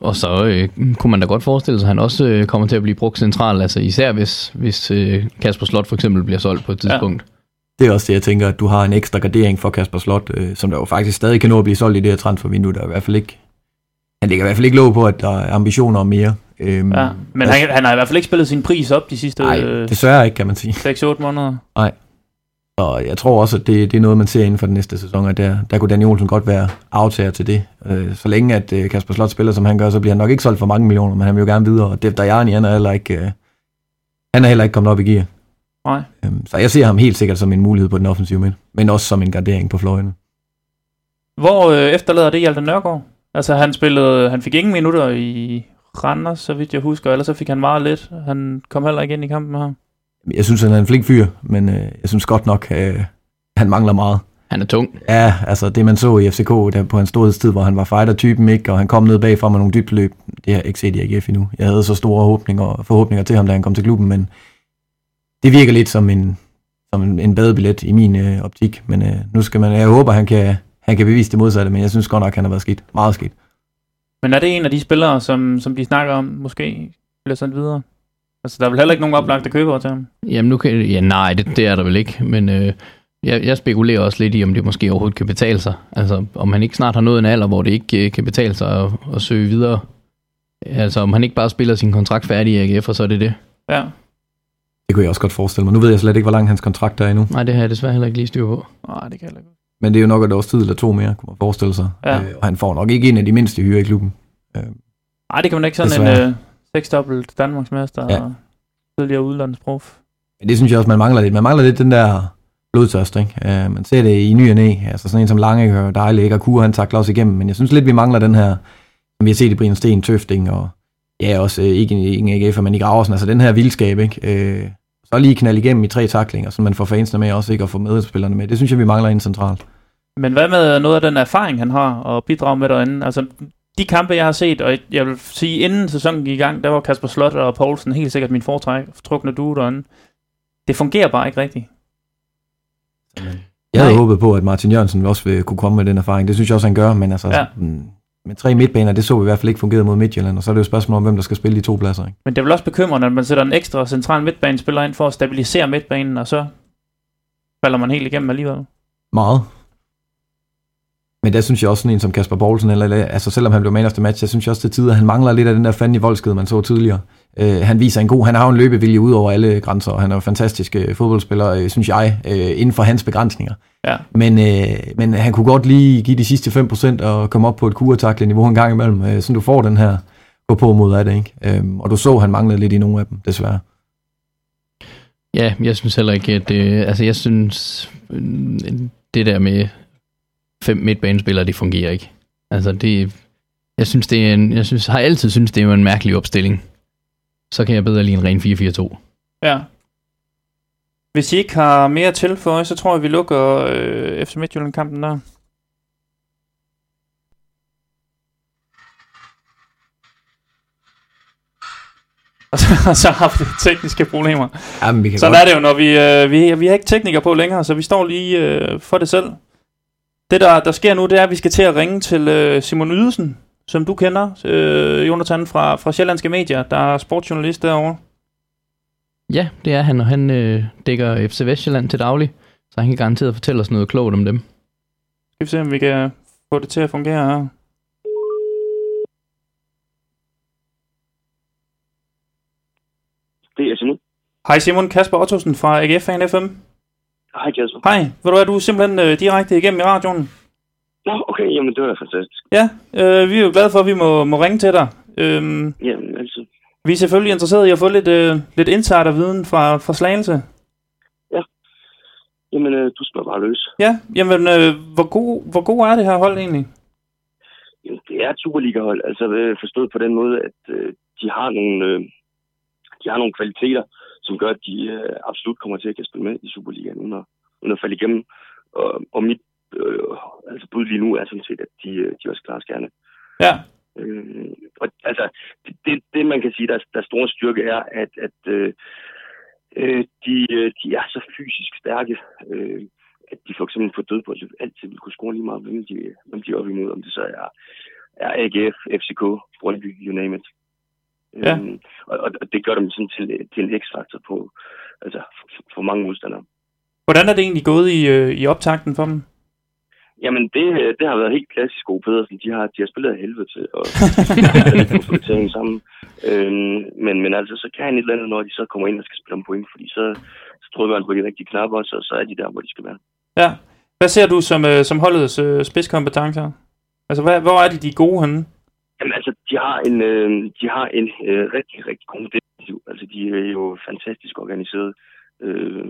Og så øh, kunne man da godt forestille sig, at han også øh, kommer til at blive brugt centralt, altså især hvis, hvis øh, Kasper Slot for eksempel bliver solgt på et tidspunkt. Ja. Det er også det, jeg tænker, at du har en ekstra gradering for Kasper Slot, øh, som der jo faktisk stadig kan nå at blive solgt i det her transfervindue. Der er i hvert fald ikke, han ligger i hvert fald ikke lov på, at der er ambitioner om mere. Øhm, ja, men altså, han, han har i hvert fald ikke spillet sin pris op de sidste nej, øh, desværre ikke, kan man sige. 6-8 måneder. Nej. Og jeg tror også, at det, det er noget, man ser inden for den næste sæson, at der, der kunne Daniel Olsen godt være aftager til det. Øh, så længe at øh, Kasper Slot spiller, som han gør, så bliver han nok ikke solgt for mange millioner, men han vil jo gerne videre. Og Def Dajani, han er heller ikke, øh, han er heller ikke kommet op i gear. Nej. Øhm, så jeg ser ham helt sikkert som en mulighed på den offensive midt, men også som en gardering på fløjene. Hvor øh, efterlader det Hjalte Nørgaard? Altså han spillede, han fik ingen minutter i Randers, så vidt jeg husker, ellers så fik han meget lidt. Han kom heller ikke ind i kampen her. Jeg synes, han er en flink fyr, men øh, jeg synes godt nok, øh, han mangler meget. Han er tung. Ja, altså det man så i FCK der på hans storhedstid, hvor han var fighter-typen, ikke, og han kom ned bagfra med nogle dybt løb, det har jeg ikke set i AGF endnu. Jeg havde så store forhåbninger, forhåbninger til ham, da han kom til klubben, men det virker lidt som en, som en, en badebillet i min øh, optik. Men øh, nu skal man, jeg håber, han kan, han kan bevise det modsatte, men jeg synes godt nok, han har været skidt. Meget skidt. Men er det en af de spillere, som, som de snakker om, måske bliver sendt videre? Altså, der er vel heller ikke nogen oplagte købere til ham? Jamen nu kan, ja nej, det, det er der vel ikke, men øh, jeg, jeg spekulerer også lidt i, om det måske overhovedet kan betale sig. Altså om han ikke snart har nået en alder, hvor det ikke øh, kan betale sig at, at søge videre. Altså om han ikke bare spiller sin kontrakt færdig i AGF, og så er det det. Ja. Det kunne jeg også godt forestille mig. Nu ved jeg slet ikke, hvor lang hans kontrakt er endnu. Nej, det har jeg desværre heller ikke lige styr på. Nej, det kan jeg ikke. Men det er jo nok et års tid eller to mere, kunne man forestille sig. Ja. Øh, og han får nok ikke en af de mindste hyre i klubben. Øh, Nej, det kan man ikke sådan Desværre. en øh, seksdobbelt Danmarksmester Ja. og tidligere udlandsprof. Men det synes jeg også, man mangler lidt. Man mangler lidt den der blodtørst, ikke? Uh, man ser det i ny og næ. Altså sådan en som Lange gør dejligt, ikke? Og Kure, han takler også igennem. Men jeg synes lidt, vi mangler den her, som vi har set i Brian Sten, Tøfting, og ja, også uh, ikke, ikke en AGF, men i Graversen. Altså den her vildskab, ikke? Uh, så lige knalde igennem i tre taklinger, så man får fansene med også, ikke? Og får medspillerne med. Det synes jeg, vi mangler ind centralt. Men hvad med noget af den erfaring, han har og bidrage med derinde? Altså, de kampe, jeg har set, og jeg vil sige, inden sæsonen gik i gang, der var Kasper Slot og Poulsen helt sikkert min foretrukne duo derinde. Det fungerer bare ikke rigtigt. Jeg havde Nej. håbet på, at Martin Jørgensen også vil kunne komme med den erfaring. Det synes jeg også, han gør, men altså... Ja. Med tre midtbaner, det så vi i hvert fald ikke fungeret mod Midtjylland, og så er det jo et spørgsmål om, hvem der skal spille de to pladser. Ikke? Men det er vel også bekymrende, at man sætter en ekstra central midtbanespiller ind for at stabilisere midtbanen, og så falder man helt igennem alligevel. Meget. Men der synes jeg også sådan en som Kasper Poulsen, eller, altså selvom han blev man of the match, jeg synes også til tider, han mangler lidt af den der fanden i voldsked, man så tidligere. Øh, han viser en god, han har jo en løbevilje ud over alle grænser, og han er jo en fantastisk øh, fodboldspiller, øh, synes jeg, øh, inden for hans begrænsninger. Ja. Men, øh, men han kunne godt lige give de sidste 5% og komme op på et kuretakle niveau en gang imellem, øh, så du får den her gå på mod af det, ikke? Øhm, og du så, han manglede lidt i nogle af dem, desværre. Ja, jeg synes heller ikke, at det, altså jeg synes, øh, det der med fem midtbanespillere, det fungerer ikke. Altså det, jeg synes, det er en, jeg synes, har altid synes det er en mærkelig opstilling. Så kan jeg bedre lide en ren 4-4-2. Ja. Hvis I ikke har mere til for så tror jeg, vi lukker øh, FC Midtjylland-kampen der. Og så, og så har vi tekniske problemer. Jamen, vi kan Sådan godt. er det jo, når vi, øh, vi, vi har ikke teknikere på længere, så vi står lige øh, for det selv. Det, der, der sker nu, det er, at vi skal til at ringe til øh, Simon Ydelsen, som du kender, øh, Jonathan fra, fra Sjællandske Medier, der er sportsjournalist derovre. Ja, det er han, og han øh, dækker FC Vestjylland til daglig, så han kan garanteret fortælle os noget klogt om dem. Skal vi se, om vi kan få det til at fungere her. Det er Simon. Hej Simon, Kasper Ottosen fra AGF Fan FM. Hej Kasper. Hej, ved du hvad, du er simpelthen øh, direkte igennem i radioen. Nå, okay, jamen det var fantastisk. Ja, øh, vi er jo glade for, at vi må, må ringe til dig. Øhm, Jamen, altid. vi er selvfølgelig interesseret i at få lidt, øh, lidt insiderviden fra, fra Slagelse. Jamen, øh, du skal bare løs. Ja, jamen, øh, hvor, god, hvor god er det her hold egentlig? Jamen, det er et Superliga-hold, altså øh, forstået på den måde, at øh, de har nogle, øh, de har nogle kvaliteter, som gør, at de øh, absolut kommer til at kan spille med i Superligaen, uden at, uden at falde igennem. Og, og mit øh, altså bud lige nu er sådan set, at de, øh, de også klarer skærne. Ja, Øh, og, altså, det, det, man kan sige, der, der store styrke er, at, at øh, øh, de, øh, de er så fysisk stærke, øh, at de for eksempel på dødbold altid vil kunne score lige meget, hvem de, hvem de er op imod, om det så er, er AGF, FCK, Brøndby, you name it. Ja. Øhm, og, og det gør dem sådan til, til en x-faktor på, altså for, for mange modstandere. hvordan er det egentlig gået i, øh, i optakten for dem? Jamen, det, det har været helt klassisk Ove Pedersen. De har, de har spillet af helvede til, og at hænge sammen. Øhm, men, men altså, så kan han et eller andet, når de så kommer ind og skal spille om point, fordi så, så tror man på de rigtige knapper, og så, så er de der, hvor de skal være. Ja, hvad ser du som, øh, som holdets øh, spidskompetencer? Altså, hvad, hvor er de, de er gode henne? Jamen altså, de har en, øh, de har en øh, rigtig, rigtig god defensiv. Altså, de er jo fantastisk organiseret. Øh,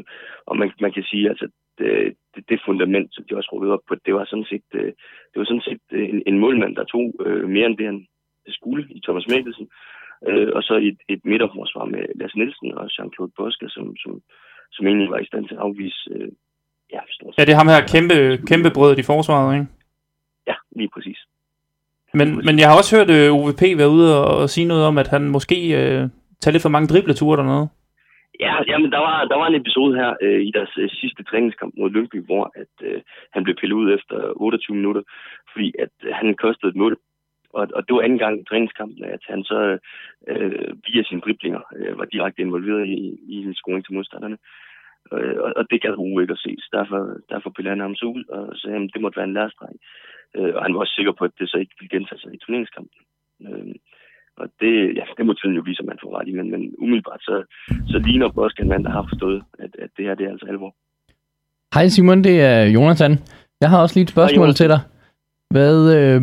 og man, man kan sige, altså, det, det, det fundament, som de også rullede op på, det var sådan set, øh, det var sådan set øh, en, en målmand, der tog øh, mere end det, han skulle i Thomas Mikkelsen. Øh, og så et, et midterforsvar med Lasse Nielsen og Jean-Claude Boska, som, som, som egentlig var i stand til at afvise øh, ja, stort Ja, det er ham her kæmpe, kæmpe brødet i forsvaret, ikke? Ja, lige præcis. Men, men jeg har også hørt øh, OVP være ude og, og sige noget om, at han måske uh, tager lidt for mange dribleture dernede. Ja, jamen, der var, der var en episode her uh, i deres uh, sidste træningskamp mod Lyngby, hvor at, uh, han blev pillet ud efter 28 minutter, fordi at uh, han kostede et mål. Og, og det var anden gang i træningskampen, at han så uh, via sine driblinger uh, var direkte involveret i, i en scoring til modstanderne. Øh, og, og det gad Uwe ikke at se. Så derfor, derfor pillede han ham så ud og sagde, at det måtte være en lærestreg. Øh, og han var også sikker på, at det så ikke ville gentage sig i turneringskampen. Øh, og det, ja, det må tiden jo vise, at man får ret i, men, men umiddelbart så, så ligner Bosk en mand, der har forstået, at, at det her det er altså alvor. Hej Simon, det er Jonathan. Jeg har også lige et spørgsmål Hej, til dig. Hvad, øh,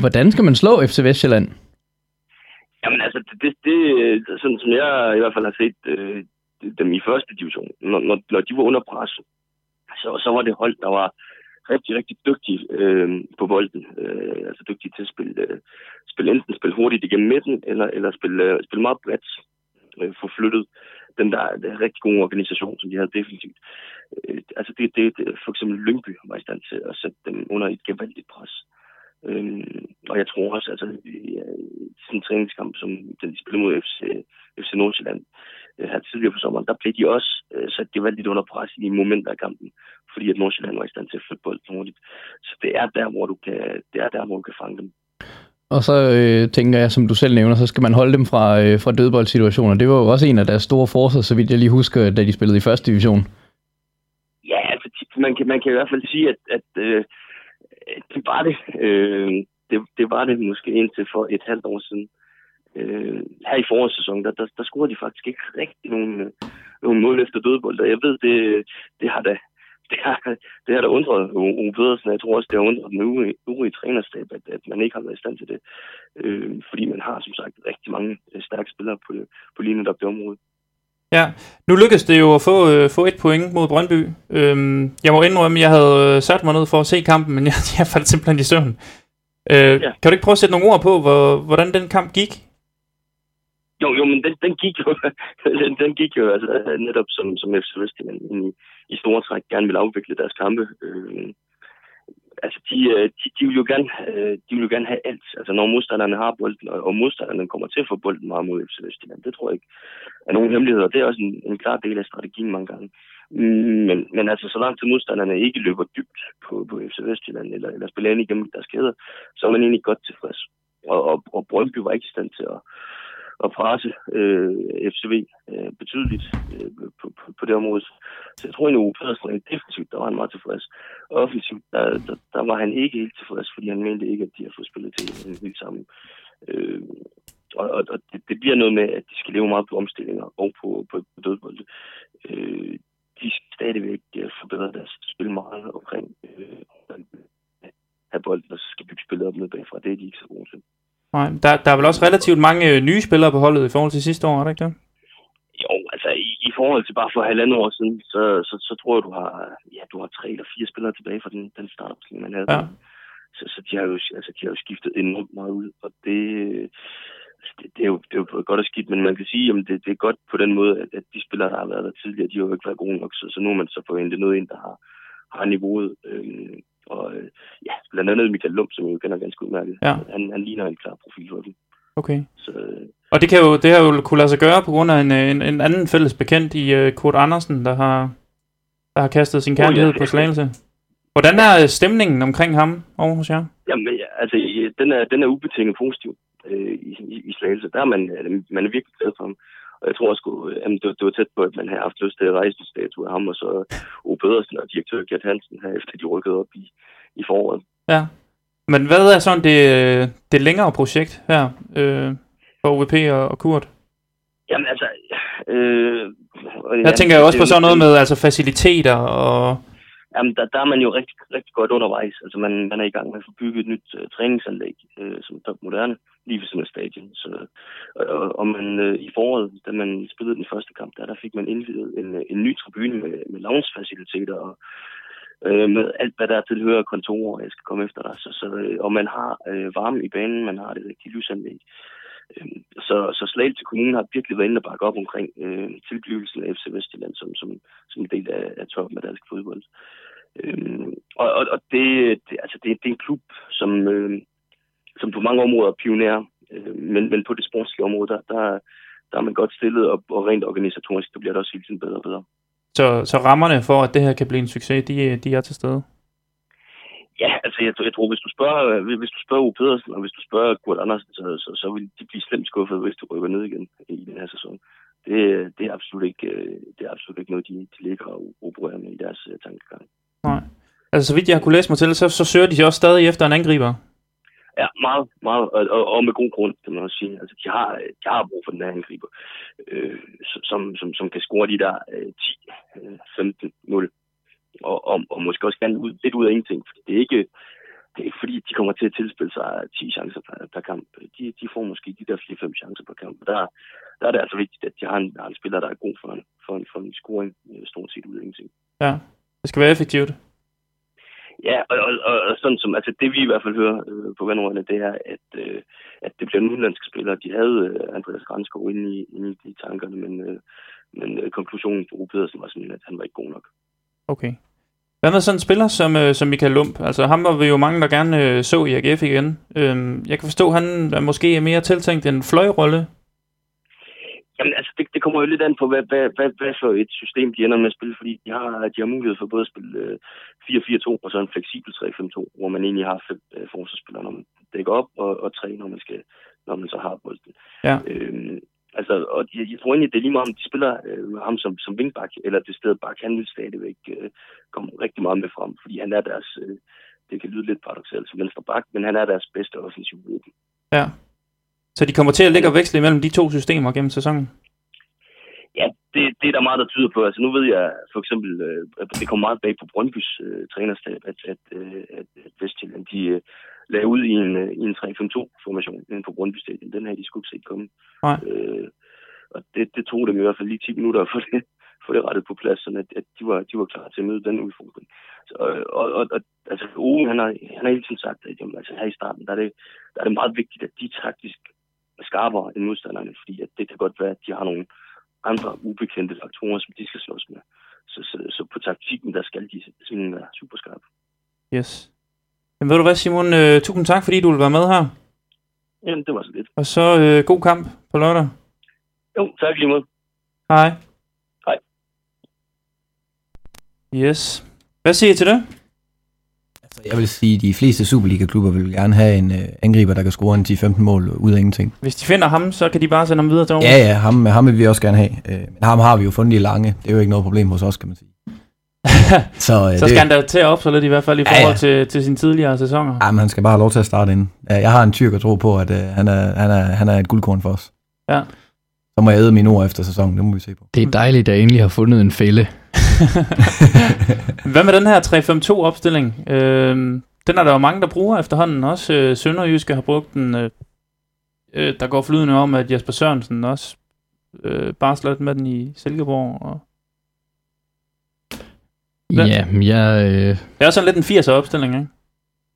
hvordan skal man slå FC Vestjylland? Jamen altså, det, det, sådan som jeg i hvert fald har set øh, dem i første division, når, når, når de var under pres, så, så var det hold, der var rigtig, rigtig dygtig øh, på bolden. Øh, altså dygtig til at spille, øh, spille enten spille hurtigt igennem midten, eller, eller spille, øh, spille meget bredt, øh, få flyttet den der, der rigtig gode organisation, som de havde definitivt. Øh, altså det, det, det, for eksempel Lyngby var i stand til at sætte dem under et gevaldigt pres. Øhm, og jeg tror også, altså i, sådan en træningskamp, som den de spillede mod FC, FC Nordsjælland, øh, her tidligere på sommeren, der blev de også øh, sat gevaldigt under pres i momenter af kampen, fordi at Nordsjælland var i stand til at flytte bolden hurtigt. Så det er der, hvor du kan, det er der, hvor du kan fange dem. Og så øh, tænker jeg, som du selv nævner, så skal man holde dem fra, øh, fra dødboldsituationer. Det var jo også en af deres store forser, så vidt jeg lige husker, da de spillede i første division. Ja, altså, man kan, man kan i hvert fald sige, at, at øh, det var det. Øh, det. Det var det måske indtil for et halvt år siden. Øh, her i forårssæsonen, der, der, der scorede de faktisk ikke rigtig nogen, øh, nogen mål efter dødbold. Og jeg ved, det, det har da det har, det har da undret Ove Pedersen. Jeg tror også, det har undret den øvrige, trænerstab, at, at man ikke har været i stand til det. Øh, fordi man har, som sagt, rigtig mange øh, stærke spillere på, på lige netop det område. Ja, nu lykkedes det jo at få, øh, få et point mod Brøndby. Øhm, jeg må indrømme, at jeg havde øh, sat mig ned for at se kampen, men jeg, jeg faldt simpelthen i søvn. Øh, ja. Kan du ikke prøve at sætte nogle ord på, hvor, hvordan den kamp gik? Jo, jo, men den, den gik jo, den, den gik jo altså, netop som, som FC Vestjylland i, i store træk gerne vil afvikle deres kampe. Øh, altså, de, øh, de, de, vil jo gerne, øh, de vil jo gerne have alt. Altså, når modstanderne har bolden, og modstanderne kommer til at få bolden meget mod FC Vestjylland, det tror jeg ikke er nogen hemmeligheder. Det er også en, en klar del af strategien mange gange. Mm, men, men altså, så langt til modstanderne ikke løber dybt på, på FC Vestjylland, eller, eller spiller ind igennem deres kæder, så er man egentlig godt tilfreds. Og, og, og Brøndby var ikke i stand til at, at presse øh, FCV øh, betydeligt øh, på, på, på det område. Så jeg tror egentlig, at Pedersen rent defensivt, der var han meget tilfreds. Og offensivt, der, der, der var han ikke helt tilfreds, fordi han mente ikke, at de har fået spillet til en helt sammen. Øh, og, og, og det, det bliver noget med, at de skal leve meget på omstillinger og på, på, på dødbold. Øh, de skal stadigvæk øh, forbedre deres spil meget omkring øh, have bolden, og så skal bygge spillet op ned bagfra. Det er de ikke så gode til. Nej, der, der er vel også relativt mange øh, nye spillere på holdet i forhold til sidste år, er det ikke det? Jo, altså i, i forhold til bare for halvandet år siden, så, så, så tror jeg, du har, ja, du har tre eller fire spillere tilbage fra den, den startopstilling, man havde. Ja. Så, så de, har jo, altså, de har jo skiftet enormt meget ud, og det, altså, det, det, er jo, det er jo godt og skidt, men man kan sige, at det, det er godt på den måde, at, at de spillere, der har været der tidligere, de har jo ikke været gode nok, så, så nu er man så forventet noget ind, der har, har niveauet. Øhm, og øh, ja, blandt andet Michael Lum, som jeg jo kender ganske udmærket. Ja. Han, han ligner en klar profil for dem. Okay. Så, øh, og det, kan jo, det har jo kunne lade sig gøre på grund af en, en, en anden fælles bekendt i uh, Kurt Andersen, der har, der har kastet sin kærlighed oh, ja, på slagelse. Hvordan er øh, stemningen omkring ham over hos jer? Jamen, altså, den er, den er ubetinget positiv øh, i, i, i slagelse. Der er man, man er virkelig glad for ham. Og jeg tror også, at det, det var tæt på, at man havde haft lyst til at rejse en statue af ham, og så O. Pedersen og direktør Gert Hansen her, efter de rykkede op i, i foråret. Ja. Men hvad er sådan det, det længere projekt her øh, for OVP og, og Kurt? Jamen altså... Øh, jeg ja, tænker jo også på sådan noget med altså faciliteter og... Jamen, der, der er man jo rigtig, rigtig godt undervejs. Altså, man, man er i gang med at få bygget et nyt uh, træningsanlæg, uh, som er moderne, lige ved sådan stadion. Så, og, og man uh, i foråret, da man spillede den første kamp, der, der fik man indvidet en, en ny tribune med, med loungefaciliteter og uh, med alt, hvad der tilhører kontorer, jeg skal komme efter dig. Så, så, og man har øh, varme i banen, man har det rigtige lysanlæg. Øhm, så, så Slagelse Kommune har virkelig været inde og bakke op omkring øh, tilblivelsen af FC Vestjylland som, som, som en del af, af toppen af dansk fodbold. Øh, og og, og det, det, altså det, det er en klub, som, øh, som på mange områder er pioner, øh, men, men på det sportslige område, der, der, der er man godt stillet, og, og rent organisatorisk, der bliver det også hele tiden bedre og bedre. Så, så rammerne for, at det her kan blive en succes, de, de er til stede? Ja, altså jeg, jeg tror, hvis du spørger, hvis du spørger Uwe Pedersen, og hvis du spørger Kurt Andersen, så, så, så vil de blive slemt skuffet, hvis du rykker ned igen i den her sæson. Det, det, er, absolut ikke, det er absolut ikke noget, de, de ligger og opererer med i deres uh, tankegang. Nej. Altså, så vidt jeg har kunne læse mig til, så, så søger de også stadig efter en angriber. Ja, meget, meget, og, og, og med god grund, kan man også sige. Altså, de har, de har brug for den her angriber, øh, som, som, som kan score de der øh, 10, øh, 15, 0, og, og, og måske også gerne ud, lidt ud af ingenting. For det er ikke, det er ikke fordi, de kommer til at tilspille sig 10 chancer per, per kamp. De, de får måske de der 4-5 chancer per kamp. Og der, der er det altså vigtigt, at de har en, har en spiller, der er god for en, for en, for en scoring, øh, stort set ud af ingenting. Ja, det skal være effektivt. Ja, og, og, og, og sådan som, altså det vi i hvert fald hører øh, på vandrørene, det er, at, øh, at det bliver en udenlandske spiller. De havde øh, Andreas Granskov inde i, inde i de tankerne, men, øh, men øh, konklusionen på Rue Pedersen var sådan, at han var ikke god nok. Okay. Hvad med sådan en spiller som, øh, som Michael Lump? Altså ham var vi jo mange, der gerne øh, så i AGF igen. Øhm, jeg kan forstå, at han er måske mere tiltænkt en fløjrolle Jamen, altså, det, det kommer jo lidt an på, hvad, hvad, hvad, hvad for et system de ender med at spille, fordi de har, de har mulighed for både at spille øh, 4-4-2 og så en fleksibel 3-5-2, hvor man egentlig har fem øh, forsvarsspillere, når man dækker op, og, og tre, når man, skal, når man så har bolden. Ja. Øhm, altså, og jeg, jeg tror egentlig, det er lige meget, om de spiller øh, ham som, som vingbak, eller det sted bak, han vil stadigvæk øh, komme rigtig meget med frem, fordi han er deres, øh, det kan lyde lidt paradoxalt som venstre bak, men han er deres bedste offensiv våben. Ja. Så de kommer til at ligge og veksle imellem de to systemer gennem sæsonen? Ja, det, det er der meget, der tyder på. Altså nu ved jeg for eksempel, at det kommer meget bag på Brøndbys uh, trænerstab, at, at, uh, at, Vestjylland, de uh, lagde ud i en, uh, i en 3-5-2-formation inden på Brøndby Stadion. Den her, de skulle ikke se komme. Nej. Uh, og det, det tog dem i hvert fald lige 10 minutter at få det, få det rettet på plads, så at, at de, var, de var klar til at møde den udfordring. Så, og, og, og altså, Ove, han har, han har hele tiden sagt, at jamen, altså, her i starten, der er, det, der er det meget vigtigt, at de taktisk skarpere end modstanderne, fordi at det kan godt være, at de har nogle andre ubekendte faktorer, som de skal slås med. Så, så, så på taktikken, der skal de simpelthen være super skarpe. Yes. Men ved du hvad, Simon? Øh, tusind tak, fordi du vil være med her. Jamen, det var så lidt. Og så øh, god kamp på lørdag. Jo, tak lige måde. Hej. Hej. Yes. Hvad siger I til det? Altså, jeg vil sige, at de fleste Superliga-klubber vil gerne have en uh, angriber, der kan score en 10-15 mål ud af ingenting. Hvis de finder ham, så kan de bare sende ham videre til Ja, ja, ham, ham vil vi også gerne have. Uh, men ham har vi jo fundet i lange. Det er jo ikke noget problem hos os, kan man sige. så, uh, så skal det, han da til at op så lidt i hvert fald i forhold ja, ja. Til, til sine tidligere sæsoner. Ja, men han skal bare have lov til at starte ind. Jeg har en tyrk at tro på, at uh, han, er, han, er, han er et guldkorn for os. Ja. Så må jeg æde mine ord efter sæsonen, det må vi se på. Det er dejligt, at jeg endelig har fundet en fælde. Hvad med den her 3-5-2-opstilling? Øh, den er der jo mange, der bruger efterhånden. Også øh, Sønderjyske har brugt den. Øh, øh, der går flydende om, at Jesper Sørensen også øh, bare slået med den i Silkeborg. Og ja, jeg... Øh, det er også sådan lidt en 80'er opstilling, ikke?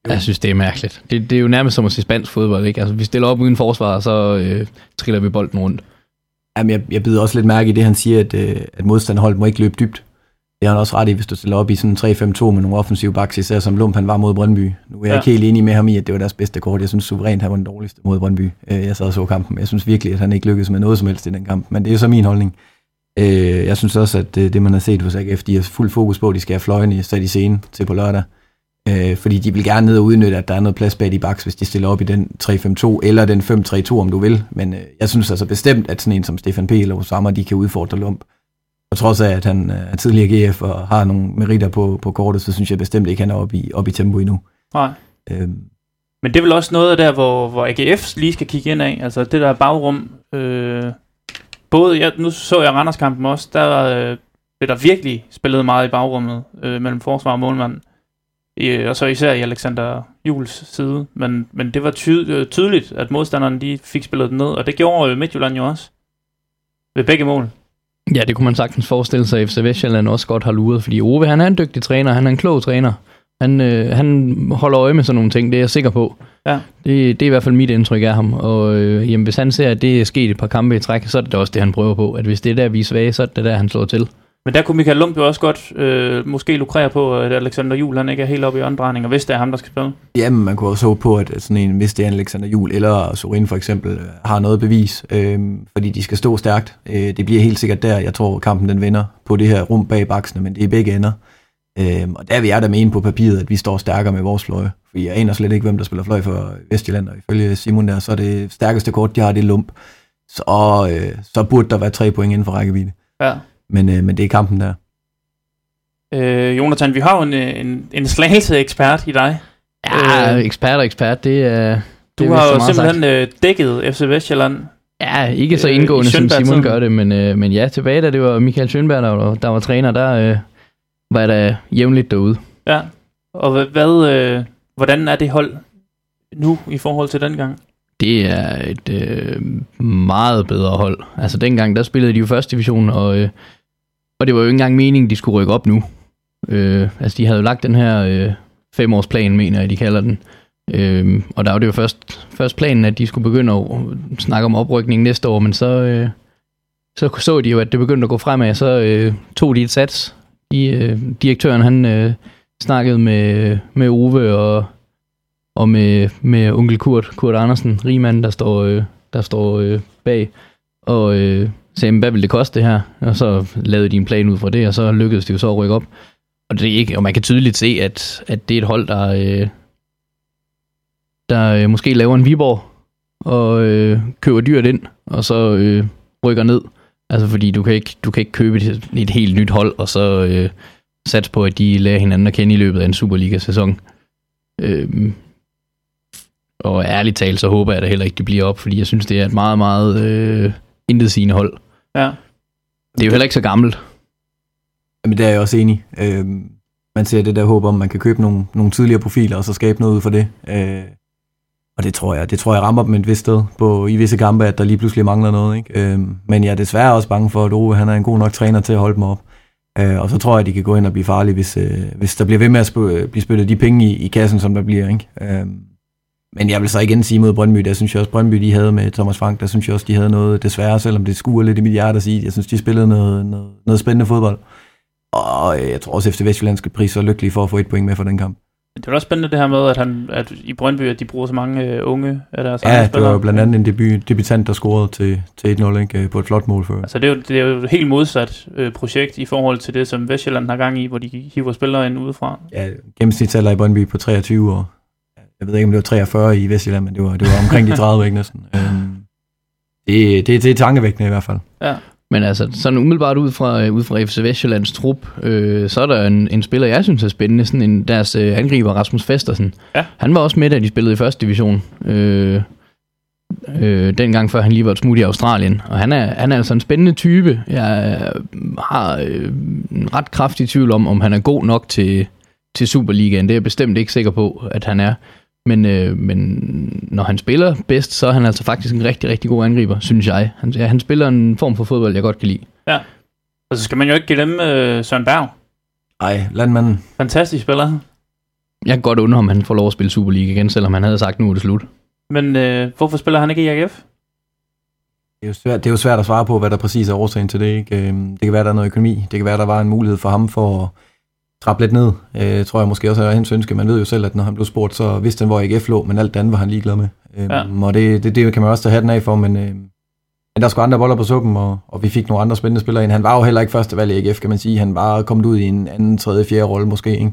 Jeg synes, det er mærkeligt. Det, det er jo nærmest som at se spansk fodbold, ikke? Altså, vi stiller op uden forsvar, og så øh, triller vi bolden rundt. Jamen, jeg, jeg bider også lidt mærke i det, han siger, at, øh, at modstanderholdet må ikke løbe dybt. Det har han også ret i, hvis du stiller op i sådan 3-5-2 med nogle offensive backs, især som Lump han var mod Brøndby. Nu er jeg ja. ikke helt enig med ham i, at det var deres bedste kort. Jeg synes suverænt, han var den dårligste mod Brøndby. Øh, jeg sad og så kampen. Jeg synes virkelig, at han ikke lykkedes med noget som helst i den kamp. Men det er jo så min holdning. Øh, jeg synes også, at det, man har set hos AGF, de har fuld fokus på, at de skal have fløjene sat i scene til på lørdag. Fordi de vil gerne ned og udnytte, at der er noget plads bag de backs, hvis de stiller op i den 3-5-2, eller den 5-3-2, om du vil. Men jeg synes altså bestemt, at sådan en som Stefan P. eller Osama, de kan udfordre Lump på trods af, at han er tidligere GF og har nogle meritter på, på kortet, så synes jeg bestemt ikke, at han er oppe i, oppe i tempo endnu. Nej. Øhm. Men det er vel også noget der, hvor, hvor AGF lige skal kigge ind af. Altså det der bagrum. Øh, både, ja, nu så jeg Randerskampen også, der øh, blev der virkelig spillet meget i bagrummet øh, mellem forsvar og målmand. Øh, og så især i Alexander Jules side. Men, men det var ty- øh, tydeligt, at modstanderne de fik spillet den ned, og det gjorde øh, Midtjylland jo også. Ved begge mål. Ja, det kunne man sagtens forestille sig, at FC Vestjylland også godt har luret, fordi Ove, han er en dygtig træner, han er en klog træner. Han, øh, han holder øje med sådan nogle ting, det er jeg sikker på. Ja. Det, det er i hvert fald mit indtryk af ham. Og øh, jamen, hvis han ser, at det er sket et par kampe i træk, så er det også det, han prøver på. At hvis det er der, vi er svage, så er det der, han slår til. Men der kunne Michael Lump jo også godt øh, måske lukrere på, at Alexander Jul han ikke er helt oppe i og hvis det er ham, der skal spille. Jamen, man kunne også håbe på, at sådan en, hvis det er Alexander Jul eller Sorin for eksempel, øh, har noget bevis, øh, fordi de skal stå stærkt. Øh, det bliver helt sikkert der, jeg tror, kampen den vinder på det her rum bag baksene, men det er begge ender. Øh, og der vil jeg da mene på papiret, at vi står stærkere med vores fløje. For jeg aner slet ikke, hvem der spiller fløj for Vestjylland, og ifølge Simon der, så er det stærkeste kort, de har, det lump. Så, øh, så burde der være tre point inden for rækkevidde. Ja. Men, øh, men det er kampen der. Øh, Jonathan, vi har jo en, en, en slagelse-ekspert i dig. Ja, øh, ekspert og ekspert, det er... Du det er har jo simpelthen øh, dækket FC Vestjylland. Ja, ikke så øh, indgående, i som Simon gør det, men, øh, men ja, tilbage da det var Michael Schönberg, der var, der var træner, der øh, var da jævnligt derude. Ja. Og hvad, hvad, øh, hvordan er det hold nu i forhold til dengang? Det er et øh, meget bedre hold. Altså dengang, der spillede de jo første division, og, øh, og det var jo ikke engang meningen, de skulle rykke op nu. Øh, altså de havde jo lagt den her øh, femårsplan, mener jeg, de kalder den. Øh, og der var det jo først, først planen, at de skulle begynde at snakke om oprykning næste år, men så, øh, så så de jo, at det begyndte at gå fremad, så øh, tog de et sats. I, øh, direktøren, han øh, snakkede med, med Ove og, og med, med onkel Kurt, Kurt Andersen, rigmanden, der står, øh, der står øh, bag, og øh, sagde, hvad vil det koste det her? Og så lavede de en plan ud fra det, og så lykkedes det jo så at rykke op. Og, det er ikke, og man kan tydeligt se, at, at det er et hold, der, øh, der øh, måske laver en Viborg, og øh, køber dyrt ind, og så øh, rykker ned. Altså fordi du kan ikke, du kan ikke købe et, et helt nyt hold, og så øh, satse på, at de lærer hinanden at kende i løbet af en Superliga-sæson. Øh, og ærligt talt, så håber jeg da heller ikke, det bliver op, fordi jeg synes, det er et meget, meget øh, intetsigende hold. Ja. Det er jo heller ikke så gammelt. Jamen, det er jeg også enig. Øh, man ser det der håb om, man kan købe nogle, nogle tidligere profiler, og så skabe noget ud for det. Øh, og det tror jeg, det tror jeg rammer dem et vist sted på, i visse kampe, at der lige pludselig mangler noget. Ikke? Øhm, men jeg er desværre også bange for, at Ove han er en god nok træner til at holde dem op. Øh, og så tror jeg, at de kan gå ind og blive farlige, hvis, øh, hvis der bliver ved med at sp- blive spyttet de penge i, i kassen, som der bliver. Ikke? Øh, men jeg vil så igen sige mod Brøndby, der synes jeg også, Brøndby de havde med Thomas Frank, der synes jeg også, de havde noget, desværre, selvom det skuer lidt i mit hjerte at sige, jeg synes, de spillede noget, noget, noget spændende fodbold. Og øh, jeg tror også, at FC Vestjylland skal prise så lykkelig for at få et point med for den kamp. Det er også spændende det her med, at, han, at i Brøndby, at de bruger så mange øh, unge af deres Ja, det var jo blandt andet en debut, debutant, der scorede til, til 1-0 ikke, øh, på et flot mål før. Altså det er, jo, det er jo et helt modsat øh, projekt i forhold til det, som Vestjylland har gang i, hvor de hiver spillere ind udefra. Ja, gennemsnitsalder i Brøndby på 23 år. Jeg ved ikke, om det var 43 i Vestjylland, men det var, det var omkring de 30, ikke næsten. Øhm, det, det, det er tankevækkende i hvert fald. Ja. Men altså, sådan umiddelbart ud fra, øh, ud fra FC Vestjyllands trup, øh, så er der en, en spiller, jeg synes er spændende, sådan en, deres øh, angriber, Rasmus Festersen. Ja. Han var også med, da de spillede i første division. Øh, øh, dengang før han lige var et smut i Australien. Og han er, han er altså en spændende type. Jeg øh, har øh, en ret kraftig tvivl om, om han er god nok til, til Superligaen. Det er jeg bestemt ikke sikker på, at han er. Men, øh, men når han spiller bedst, så er han altså faktisk en rigtig, rigtig god angriber, synes jeg. Han, ja, han spiller en form for fodbold, jeg godt kan lide. Og så skal man jo ikke glemme øh, Søren Berg. Ej, landmanden. Fantastisk spiller. Jeg kan godt undre, om han får lov at spille Superliga igen, selvom han havde sagt, nu er det slut. Men øh, hvorfor spiller han ikke i AGF? Det er, jo svært, det er jo svært at svare på, hvad der præcis er årsagen til det. Ikke? Øhm, Det kan være, der er noget økonomi. Det kan være, der var en mulighed for ham for at trappe lidt ned. Øh, tror jeg måske også er hans ønske. Man ved jo selv, at når han blev spurgt, så vidste han, hvor AGF lå, men alt andet var han ligeglad med. Øhm, Ja. Og det, det, det kan man også tage hatten af for, men, øh, men der skulle andre boller på suppen, og, og vi fik nogle andre spændende spillere ind. Han var jo heller ikke første valg i AGF, kan man sige. Han var kommet ud i en anden, tredje, fjerde rolle måske. Ikke?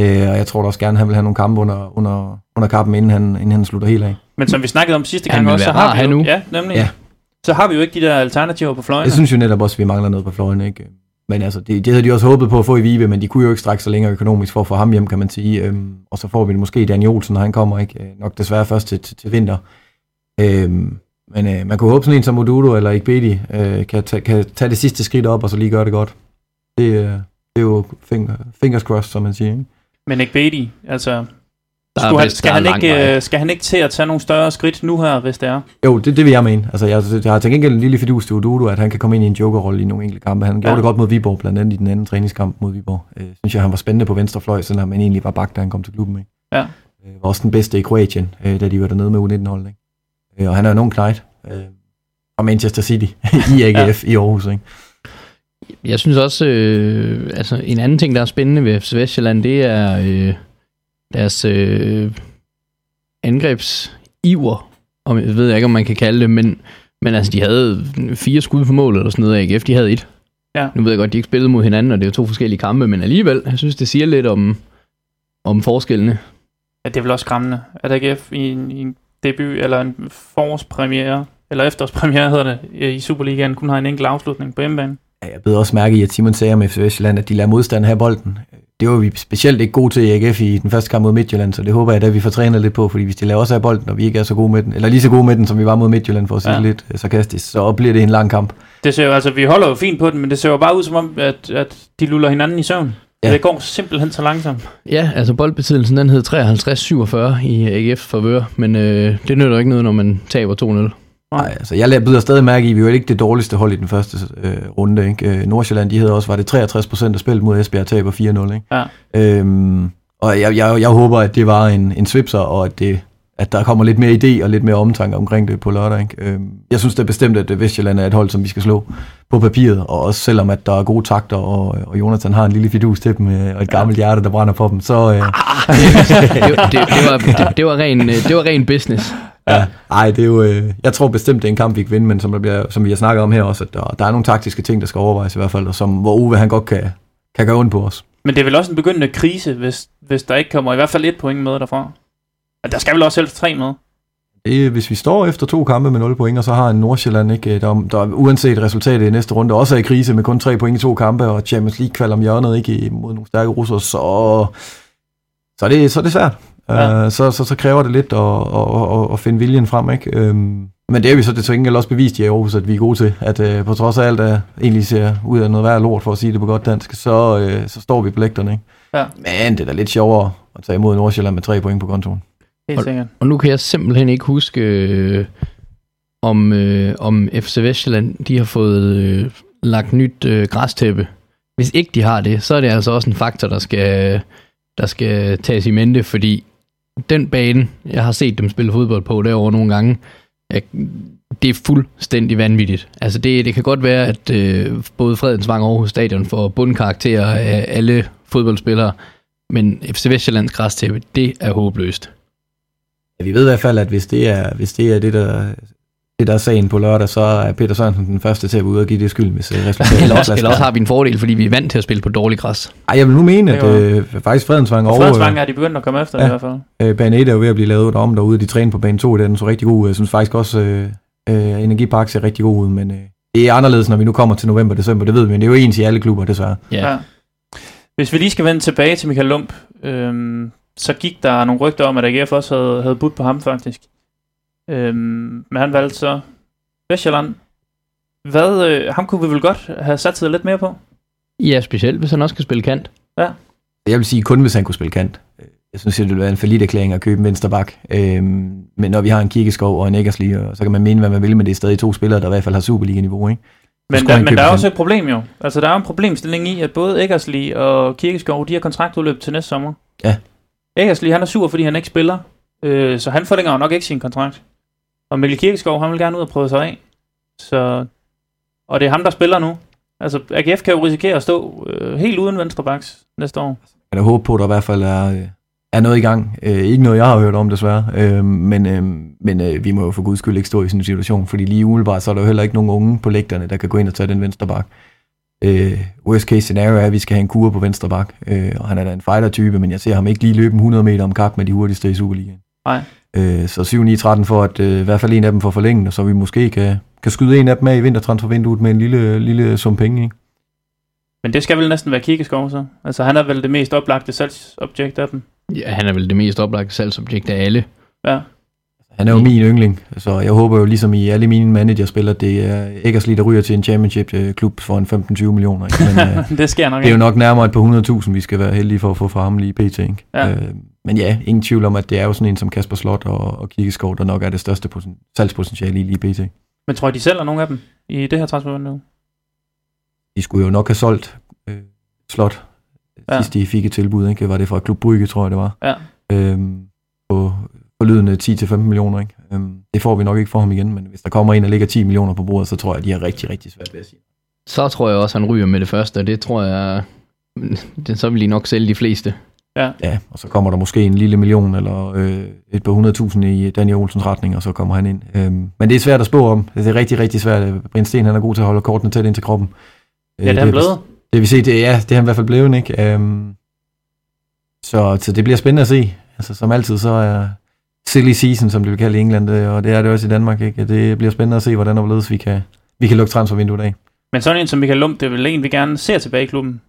Øh, og jeg tror da også gerne, at han vil have nogle kampe under, under, under kappen, inden han, inden han slutter helt af. Men som vi snakkede om sidste gang også, så har vi jo, nu. ja, nemlig. Ja. Så har vi jo ikke de der alternativer på fløjene. Jeg synes jo netop også, at vi mangler noget på fløjen, ikke? Men altså, det, det havde de også håbet på at få i Vive, men de kunne jo ikke strække så længere økonomisk for at få ham hjem, kan man sige. Øhm, og så får vi det måske Daniel Olsen, når han kommer, ikke? Øh, Nok desværre først til, til, til vinter. Øhm, men øh, man kunne håbe sådan en som Modulo eller Ikbedi øh, kan, ta, kan tage det sidste skridt op, og så lige gøre det godt. Det, øh, det er jo finger, fingers crossed, som man siger, ikke? Men Ikbedi, altså... Der er Skulle han, skal, han ikke, vej. øh, skal han ikke til at tage nogle større skridt nu her, hvis det er? Jo, det, det vil jeg mene. Altså, jeg, jeg har til gengæld en lille fidus til Odudo, at han kan komme ind i en jokerrolle i nogle enkelte kampe. Han gjorde Ja. det godt mod Viborg, blandt andet i den anden træningskamp mod Viborg. Øh, synes jeg, han var spændende på venstre fløj, selvom han egentlig var bak, da han kom til klubben. Ikke? Ja. Øh, var også den bedste i Kroatien, øh, da de var dernede med U19-holdet. Ikke? Øh, og han er jo nogen knægt øh, fra Manchester City i AGF ja. i Aarhus. Ikke? Jeg synes også, øh, altså en anden ting, der er spændende ved FC Vestjylland, det er øh, deres øh, angrebsiver, om jeg ved ikke, om man kan kalde det, men, men altså, de havde fire skud på mål eller sådan noget, AGF, de havde et. Ja. Nu ved jeg godt, de ikke spillede mod hinanden, og det er jo to forskellige kampe, men alligevel, jeg synes, det siger lidt om, om forskellene. Ja, det er vel også skræmmende, at AGF i en, i en debut, eller en forårspremiere, eller efterårspremiere hedder det, i Superligaen, kun har en enkelt afslutning på hjemmebane. Ja, jeg blev også mærke i, at Simon sagde om FC Vestjylland, at de lader modstandere have bolden. Det var vi specielt ikke gode til i AGF i den første kamp mod Midtjylland, så det håber jeg, at vi får trænet lidt på, fordi hvis de laver også have bolden, og vi ikke er så gode med den, eller lige så gode med den, som vi var mod Midtjylland, for at sige ja. lidt øh, sarkastisk, så bliver det en lang kamp. Det ser jo, altså, vi holder jo fint på den, men det ser jo bare ud som om, at, at de luller hinanden i søvn. Ja. Det går simpelthen så langsomt. Ja, altså boldbesiddelsen den hed 53-47 i AGF favør, men øh, det nytter ikke noget, når man taber 2-0. Nej, altså jeg byder stadig mærke i, at vi var ikke det dårligste hold i den første øh, runde. Ikke? Øh, Nordsjælland, de havde også, var det 63 procent af spillet mod Esbjerg, taber 4-0. Ikke? Ja. Øhm, og jeg, jeg, jeg håber, at det var en, en svipser, og at, det, at der kommer lidt mere idé og lidt mere omtanke omkring det på lørdag. Ikke? Øhm, jeg synes er bestemt, at Vestjylland er et hold, som vi skal slå på papiret, og også selvom at der er gode takter, og, og Jonathan har en lille fidus til dem, øh, og et gammelt hjerte, der brænder på dem, så... Øh... det, det, det, var, det, det, var ren, øh, det var ren business. Ja, ej, det er jo, øh, jeg tror bestemt, det er en kamp, vi kan vinde, men som, der bliver, som vi har snakket om her også, at der, der er nogle taktiske ting, der skal overvejes i hvert fald, og som, hvor Uwe han godt kan, kan gøre ondt på os. Men det er vel også en begyndende krise, hvis, hvis der ikke kommer i hvert fald et point med derfra. Og der skal vel også selv tre med. Det, hvis vi står efter to kampe med 0 point, og så har en Nordsjælland, ikke, der, der uanset resultatet i næste runde, også er i krise med kun tre point i to kampe, og Champions League kvalder om hjørnet ikke, mod nogle stærke russere, så, så, er det, så er det svært. Ja. Uh, så, så, så kræver det lidt at, at, at, at finde viljen frem. Ikke? Um, men det er vi så det til gengæld også bevist i Aarhus, at vi er gode til, at uh, på trods af alt, der egentlig ser ud af noget værd lort, for at sige det på godt dansk, så, uh, så står vi på lægterne. Ikke? Ja. Men det er da lidt sjovere at tage imod Nordsjælland med tre point på kontoen. Helt sikkert. Og, og nu kan jeg simpelthen ikke huske, øh, om, øh, om FC Vestjylland de har fået øh, lagt nyt øh, græstæppe. Hvis ikke de har det, så er det altså også en faktor, der skal, der skal tages i mente, fordi den bane, jeg har set dem spille fodbold på derovre nogle gange, jeg, det er fuldstændig vanvittigt. Altså det, det kan godt være, at øh, både Fredensvang og Aarhus Stadion får bundkarakterer af alle fodboldspillere, men FC Vestjyllands græstæppe, det er håbløst. Ja, vi ved i hvert fald, at hvis det er, hvis det, er det, der, det, der er sagen på lørdag, så er Peter Sørensen den første til at gå ud og give det skyld, hvis øh, resultatet eller, også, eller også har vi en fordel, fordi vi er vant til at spille på dårlig græs. Ej, jeg vil nu mene, at øh, faktisk Fredensvang over... Fredensvang er de begyndt at komme efter ja, i hvert fald. Øh, bane 1 er jo ved at blive lavet om derude, de træner på bane 2, den så rigtig god. Jeg synes faktisk også, øh, øh, Energipark ser rigtig god ud, men øh, det er anderledes, når vi nu kommer til november og december, det ved vi, men det er jo ens i alle klubber, desværre. Ja. ja. Hvis vi lige skal vende tilbage til Michael Lump, øh, så gik der nogle rygter om, at AGF også havde, havde budt på ham faktisk. Øhm, men han valgte så Vestjylland. Hvad, øh, ham kunne vi vel godt have sat sig lidt mere på? Ja, specielt hvis han også kan spille kant. Ja. Jeg vil sige kun, hvis han kunne spille kant. Jeg synes, det ville være en forlidt erklæring at købe en venstre bak. Øhm, men når vi har en Kirkeskov og en Eggersli, så kan man mene, hvad man vil, men det er stadig to spillere, der i hvert fald har Superliga-niveau. Ikke? Men, der, men der er også et problem jo. Altså, der er en problemstilling i, at både Eggersli og Kirkeskov, de har kontraktudløb til næste sommer. Ja. Eggersli, han er sur, fordi han ikke spiller. Øh, så han forlænger jo nok ikke sin kontrakt. Og Mikkel Kirkeskov, han vil gerne ud og prøve sig af. Så, og det er ham, der spiller nu. Altså, AGF kan jo risikere at stå øh, helt uden venstrebacks næste år. Jeg håber på, at der i hvert fald er, er noget i gang. Øh, ikke noget, jeg har hørt om, desværre. Øh, men øh, men øh, vi må jo for guds skyld ikke stå i sådan en situation, fordi lige umiddelbart, så er der jo heller ikke nogen unge på lægterne, der kan gå ind og tage den venstre bak. Øh, worst case scenario er, at vi skal have en kur på venstre bak, øh, og han er da en fighter-type, men jeg ser ham ikke lige løbe 100 meter om kap med de hurtigste i Superligaen. Nej. Øh, så 7-9-13 for, at øh, i hvert fald en af dem får forlænget, og så vi måske kan, kan skyde en af dem af i vintertransfervinduet med en lille, lille sum penge. Ikke? Men det skal vel næsten være Kirkeskov så? Altså han er vel det mest oplagte salgsobjekt af dem? Ja, han er vel det mest oplagte salgsobjekt af alle. Ja. Han er jo min yndling, så jeg håber jo ligesom i alle mine managerspillere, det er Eggersli, der ryger til en championship-klub for en 15-20 millioner. Men, øh, det sker nok Det er jo nok nærmere et par 100.000, vi skal være heldige for at få fra ham lige pt. Ikke? Ja. Øh, men ja, ingen tvivl om, at det er jo sådan en som Kasper Slot og, og Kirkeskov, der nok er det største poten- salgspotentiale i lige pt. Men tror I, de sælger nogle af dem i det her transfervindue? De skulle jo nok have solgt øh, Slot, ja. sidst de fik et tilbud, ikke? Var det fra Klub Brygge, tror jeg det var. Ja. Øhm, på forlydende 10-15 millioner. Ikke? Øhm, det får vi nok ikke for ham igen, men hvis der kommer en, der ligger 10 millioner på bordet, så tror jeg, at de har rigtig, rigtig svært ved at sige. Så tror jeg også, han ryger med det første, og det tror jeg, det, så vil de nok sælge de fleste. Ja. ja, og så kommer der måske en lille million eller øh, et par hundredtusind i Daniel Olsens retning, og så kommer han ind. Øhm, men det er svært at spå om. Det er rigtig, rigtig svært. Brind Sten han er god til at holde kortene tæt ind til kroppen. Ja, det er han blevet. Det vi se, det, ja, det er han i hvert fald blevet, ikke? Øhm, så, så det bliver spændende at se. Altså, som altid, så er silly season, som det vil kalde i England, og det er det også i Danmark, ikke? Det bliver spændende at se, hvordan og vi kan, vi kan lukke transfervinduet af. Men sådan en som Michael Lund, det er vel en, vi gerne ser tilbage i klubben?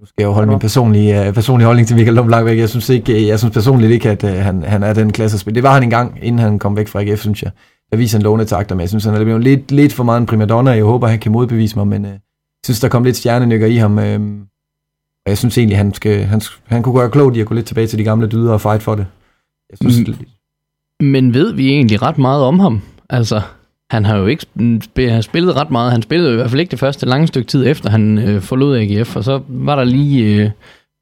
Nu skal jeg jo holde min personlige, uh, personlige holdning til Michael Lund langt væk. Jeg synes, ikke, jeg synes personligt ikke, at uh, han, han er den klasse spil. Det var han engang, inden han kom væk fra AGF, synes jeg. Der viser en lånetakter, men jeg synes, han er blevet lidt, lidt for meget en primadonna. Jeg håber, han kan modbevise mig, men uh, jeg synes, der kom lidt stjernenykker i ham. Uh, og jeg synes egentlig, han, skal, han, han kunne gøre klogt i at gå lidt tilbage til de gamle dyder og fight for det. Jeg synes, mm. Men ved vi egentlig ret meget om ham? Altså, han har jo ikke spillet ret meget. Han spillede i hvert fald ikke det første lange stykke tid efter, han øh, forlod AGF, og så var der lige øh,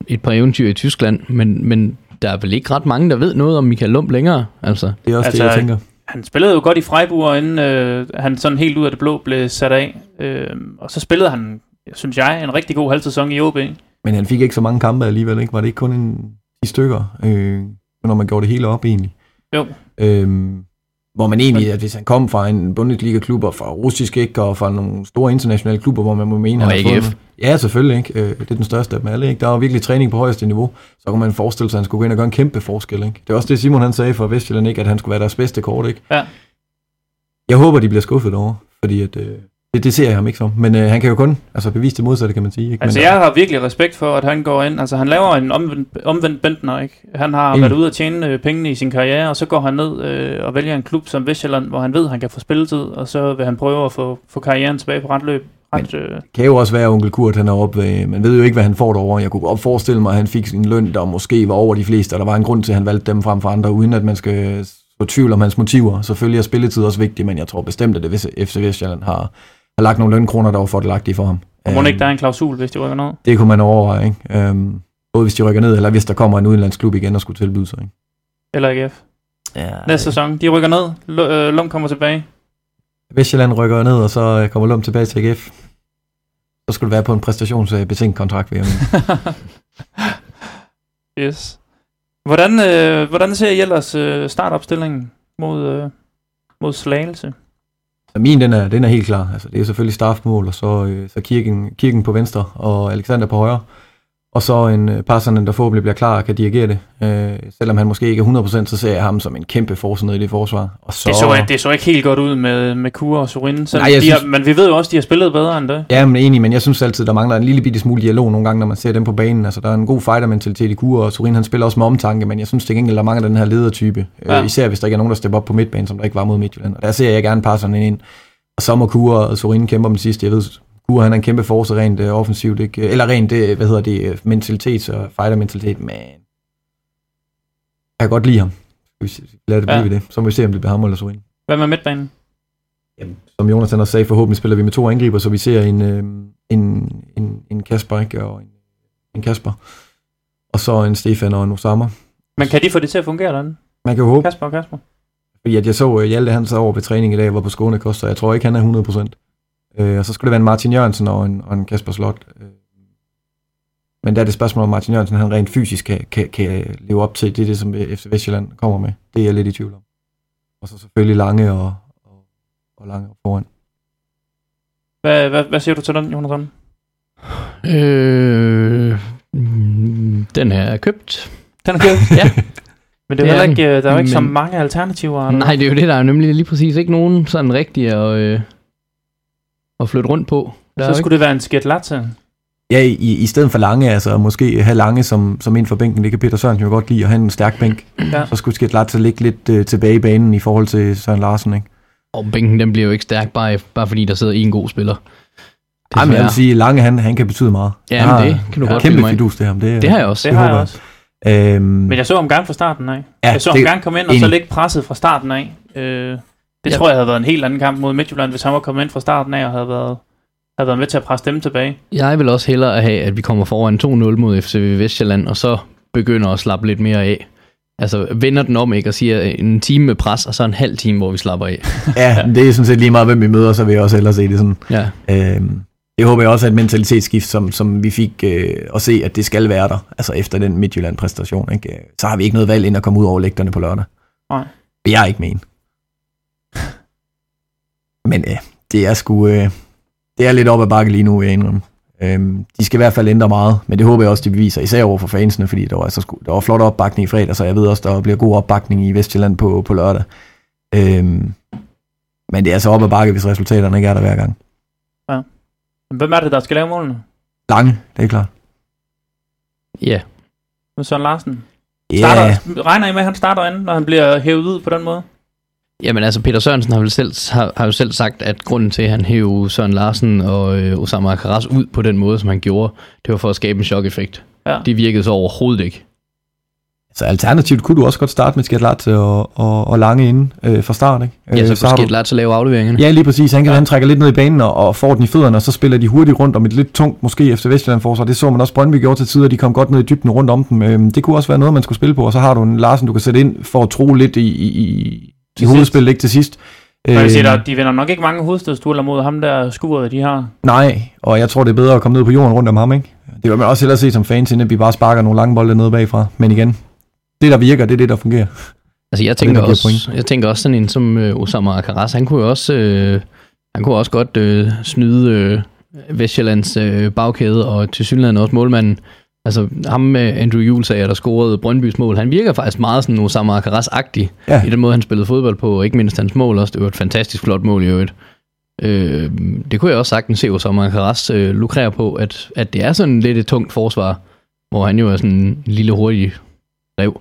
et par eventyr i Tyskland, men, men der er vel ikke ret mange, der ved noget om Michael Lump længere. Altså. Det er også altså, det, jeg tænker. Han spillede jo godt i Freiburg, inden øh, han sådan helt ud af det blå blev sat af. Øh, og så spillede han, synes jeg, en rigtig god halvsæson i OB. Men han fik ikke så mange kampe alligevel, ikke? Var det ikke kun en, i stykker, øh, når man gjorde det hele op egentlig? Jo. Øhm, hvor man egentlig, at hvis han kom fra en Bundesliga-klub og fra russisk ikke, og fra nogle store internationale klubber, hvor man må mene, og han AGF. Fået, ja, selvfølgelig ikke. Øh, det er den største af dem alle. Ikke? Der var virkelig træning på højeste niveau. Så kunne man forestille sig, at han skulle gå ind og gøre en kæmpe forskel. Ikke? Det er også det, Simon han sagde for Vestjylland, ikke? at han skulle være deres bedste kort. Ikke? Ja. Jeg håber, de bliver skuffet over, fordi at, øh, det, det ser jeg ham ikke som. Men øh, han kan jo kun altså, bevise det modsatte, kan man sige. Ikke? Altså, Men, jeg har virkelig respekt for, at han går ind. Altså, han laver en omvendt, omvendt Bentner, ikke? Han har mm. været ude at tjene øh, pengene i sin karriere, og så går han ned øh, og vælger en klub som Vestjylland, hvor han ved, han kan få spilletid, og så vil han prøve at få, få karrieren tilbage på ret løb. Ret, øh... kan jo også være, at onkel Kurt han er oppe ved, man ved jo ikke, hvad han får derovre. Jeg kunne godt forestille mig, at han fik en løn, der måske var over de fleste, og der var en grund til, at han valgte dem frem for andre, uden at man skal få tvivl om hans motiver. Selvfølgelig er spilletid også vigtigt, men jeg tror bestemt, at det FC Vestjylland har, har lagt nogle lønkroner, der var fordelagtige for ham. Og må ikke der er en klausul, hvis de rykker ned? Det kunne man overveje, ikke? Øhm, både hvis de rykker ned, eller hvis der kommer en udenlandsklub igen og skulle tilbyde sig. Ikke? Eller AGF. Ja, Næste sæson. De rykker ned, L- øh, Lund kommer tilbage. Vestjylland rykker ned, og så øh, kommer Lund tilbage til AGF. Så skulle det være på en præstationsbetinget kontrakt, vil jeg yes. Hvordan, øh, hvordan ser I ellers øh, startopstillingen mod, øh, mod Slagelse? Min, den er, den er helt klar. Altså, det er selvfølgelig straffmål, og så, øh, så kirken, kirken på venstre, og Alexander på højre. Og så en øh, Parsonen, der forhåbentlig bliver klar og kan dirigere det. Øh, selvom han måske ikke er 100%, så ser jeg ham som en kæmpe forsøg i det forsvar. Og så... det, så, det så ikke helt godt ud med, med Kure og Sorin. Så Nej, de synes... har, men vi ved jo også, at de har spillet bedre end det. Ja, men enig, men jeg synes altid, der mangler en lille bitte smule dialog nogle gange, når man ser dem på banen. Altså, der er en god fighter-mentalitet i Kure, og Sorin han spiller også med omtanke, men jeg synes til gengæld, der mangler den her ledertype. Ja. Øh, især hvis der ikke er nogen, der stepper op på midtbanen, som der ikke var mod Midtjylland. Og der ser jeg gerne Parsonen ind og så må Kure og Sorin kæmpe om den sidste. Jeg ved, Kure han er en kæmpe force rent uh, offensivt, ikke? eller rent, det, hvad hedder det, øh, mentalitet og fighter-mentalitet, men jeg kan godt lide ham. Vi lade det blive ja. ved det. Så må vi se, om det bliver ham eller Sorin. Hvad med midtbanen? Jamen, som Jonas også sagde, forhåbentlig spiller vi med to angriber, så vi ser en, øh, en, en, en Kasper ikke? og en, en Kasper. Og så en Stefan og en Osama. Men kan de få det til at fungere, den? Man kan jo håbe. Kasper og Kasper. Fordi at jeg så uh, Hjalte, han så over ved træning i dag, var på Skånekost, så jeg tror ikke, han er 100%. Øh, og så skulle det være en Martin Jørgensen og en, og en Kasper Slot. Øh. Men der er det spørgsmål, om Martin Jørgensen han rent fysisk kan, kan, kan leve op til det, det som FC Vestjylland kommer med. Det er jeg lidt i tvivl om. Og så selvfølgelig Lange og, og, og Lange foran. Hvad, hvad, hvad siger du til den, Jonathan? Øh, den er købt. Den er købt? ja. Men det er ja, ikke, øh, der er jo ikke men, så mange alternativer. Eller? Nej, det er jo det, der er nemlig lige præcis ikke nogen sådan rigtige at, øh, at flytte rundt på. Der så skulle ikke... det være en skæt latte. Ja, i, i stedet for Lange, altså måske have Lange som, som ind for bænken, det kan Peter Sørensen jo godt lide, at have en stærk bænk. Ja. Så skulle Skæt Latte ligge lidt øh, tilbage i banen i forhold til Søren Larsen, ikke? Og bænken, den bliver jo ikke stærk, bare, bare fordi der sidder en god spiller. Jamen, jeg vil sige, Lange, han, han kan betyde meget. Ja, men det kan du godt Kæmpe fidus, det her. Det, det har jeg også. Det, det har jeg også. Øhm, Men jeg så ham gang fra starten af. Ja, jeg så ham gang komme ind, og så lægge presset fra starten af. Øh, det ja. tror jeg havde været en helt anden kamp mod Midtjylland, hvis han var kommet ind fra starten af og havde været, havde været med til at presse dem tilbage. Jeg vil også hellere have, at vi kommer foran 2-0 mod FC Vestjylland, og så begynder at slappe lidt mere af. altså vender den om, ikke, og siger en time med pres, og så en halv time, hvor vi slapper af. ja, det er sådan set lige meget, hvem vi møder, så vil jeg også hellere se det sådan. Ja. Øhm, det håber jeg også er et mentalitetsskift, som, som vi fik øh, at se, at det skal være der, altså efter den Midtjylland-præstation. Ikke? Så har vi ikke noget valg ind at komme ud over lægterne på lørdag. Nej. Jeg er ikke med Men øh, det er sgu, øh, det er lidt op ad bakke lige nu, vil jeg indrømme. Øhm, de skal i hvert fald ændre meget, men det håber jeg også, de beviser, især over for fansene, fordi der var, altså, der var flot opbakning i fredag, så jeg ved også, der bliver god opbakning i Vestjylland på, på lørdag. Øhm, men det er altså op ad bakke, hvis resultaterne ikke er der hver gang. Ja. Hvem er det, der skal lave målene? Lange, det er klart. Ja. Med Søren Larsen? Ja, Starter, regner I med, at han starter ind, når han bliver hævet ud på den måde? Jamen altså, Peter Sørensen har, vel selv, har, har jo selv sagt, at grunden til, at han hævde Søren Larsen og øh, Osama Akaras ud på den måde, som han gjorde, det var for at skabe en chok-effekt. Ja. Det virkede så overhovedet ikke. Så alternativt kunne du også godt starte med Skjert og, og, og Lange inden øh, fra start, ikke? Ja, så, Øh, så kunne Skjert til at lave afleveringerne. Ja, lige præcis. Han, kan, Ja. han trækker lidt ned i banen og, og får den i fødderne, og så spiller de hurtigt rundt om et lidt tungt, måske efter Vestjylland forsvar. Det så man også Brøndby gjorde til tider, de kom godt ned i dybden rundt om dem. Øhm, det kunne også være noget, man skulle spille på, og så har du en Larsen, du kan sætte ind for at tro lidt i, i Til hovedspillet, ikke til sidst. Man kan sige, der, de vinder nok ikke mange hovedstødstueller mod ham der skuret, de har. Nej, og jeg tror, det er bedre at komme ned på jorden rundt om ham, ikke? Det vil man også hellere se som fans, at vi bare sparker nogle lange bolde ned bagfra. Men igen, det der virker, det er det, der fungerer. Altså jeg Og det, tænker, der giver også, jeg tænker også sådan en som øh, Osama Akaras, han kunne også, øh, han kunne også godt øh, snyde øh, Vestjyllands øh, bagkæde, og til synligheden også målmanden. Altså ham med Andrew Julesager, der scorede Brøndbys mål, han virker faktisk meget sådan Osama Akaras-agtig Ja. i den måde, han spillede fodbold på, og ikke mindst hans mål også. Det var et fantastisk flot mål i øvrigt. Øh, det kunne jeg også sagtens se Osama Akaras øh, lukrere på, at, at det er sådan lidt et tungt forsvar, hvor han jo er sådan en lille hurtig rev.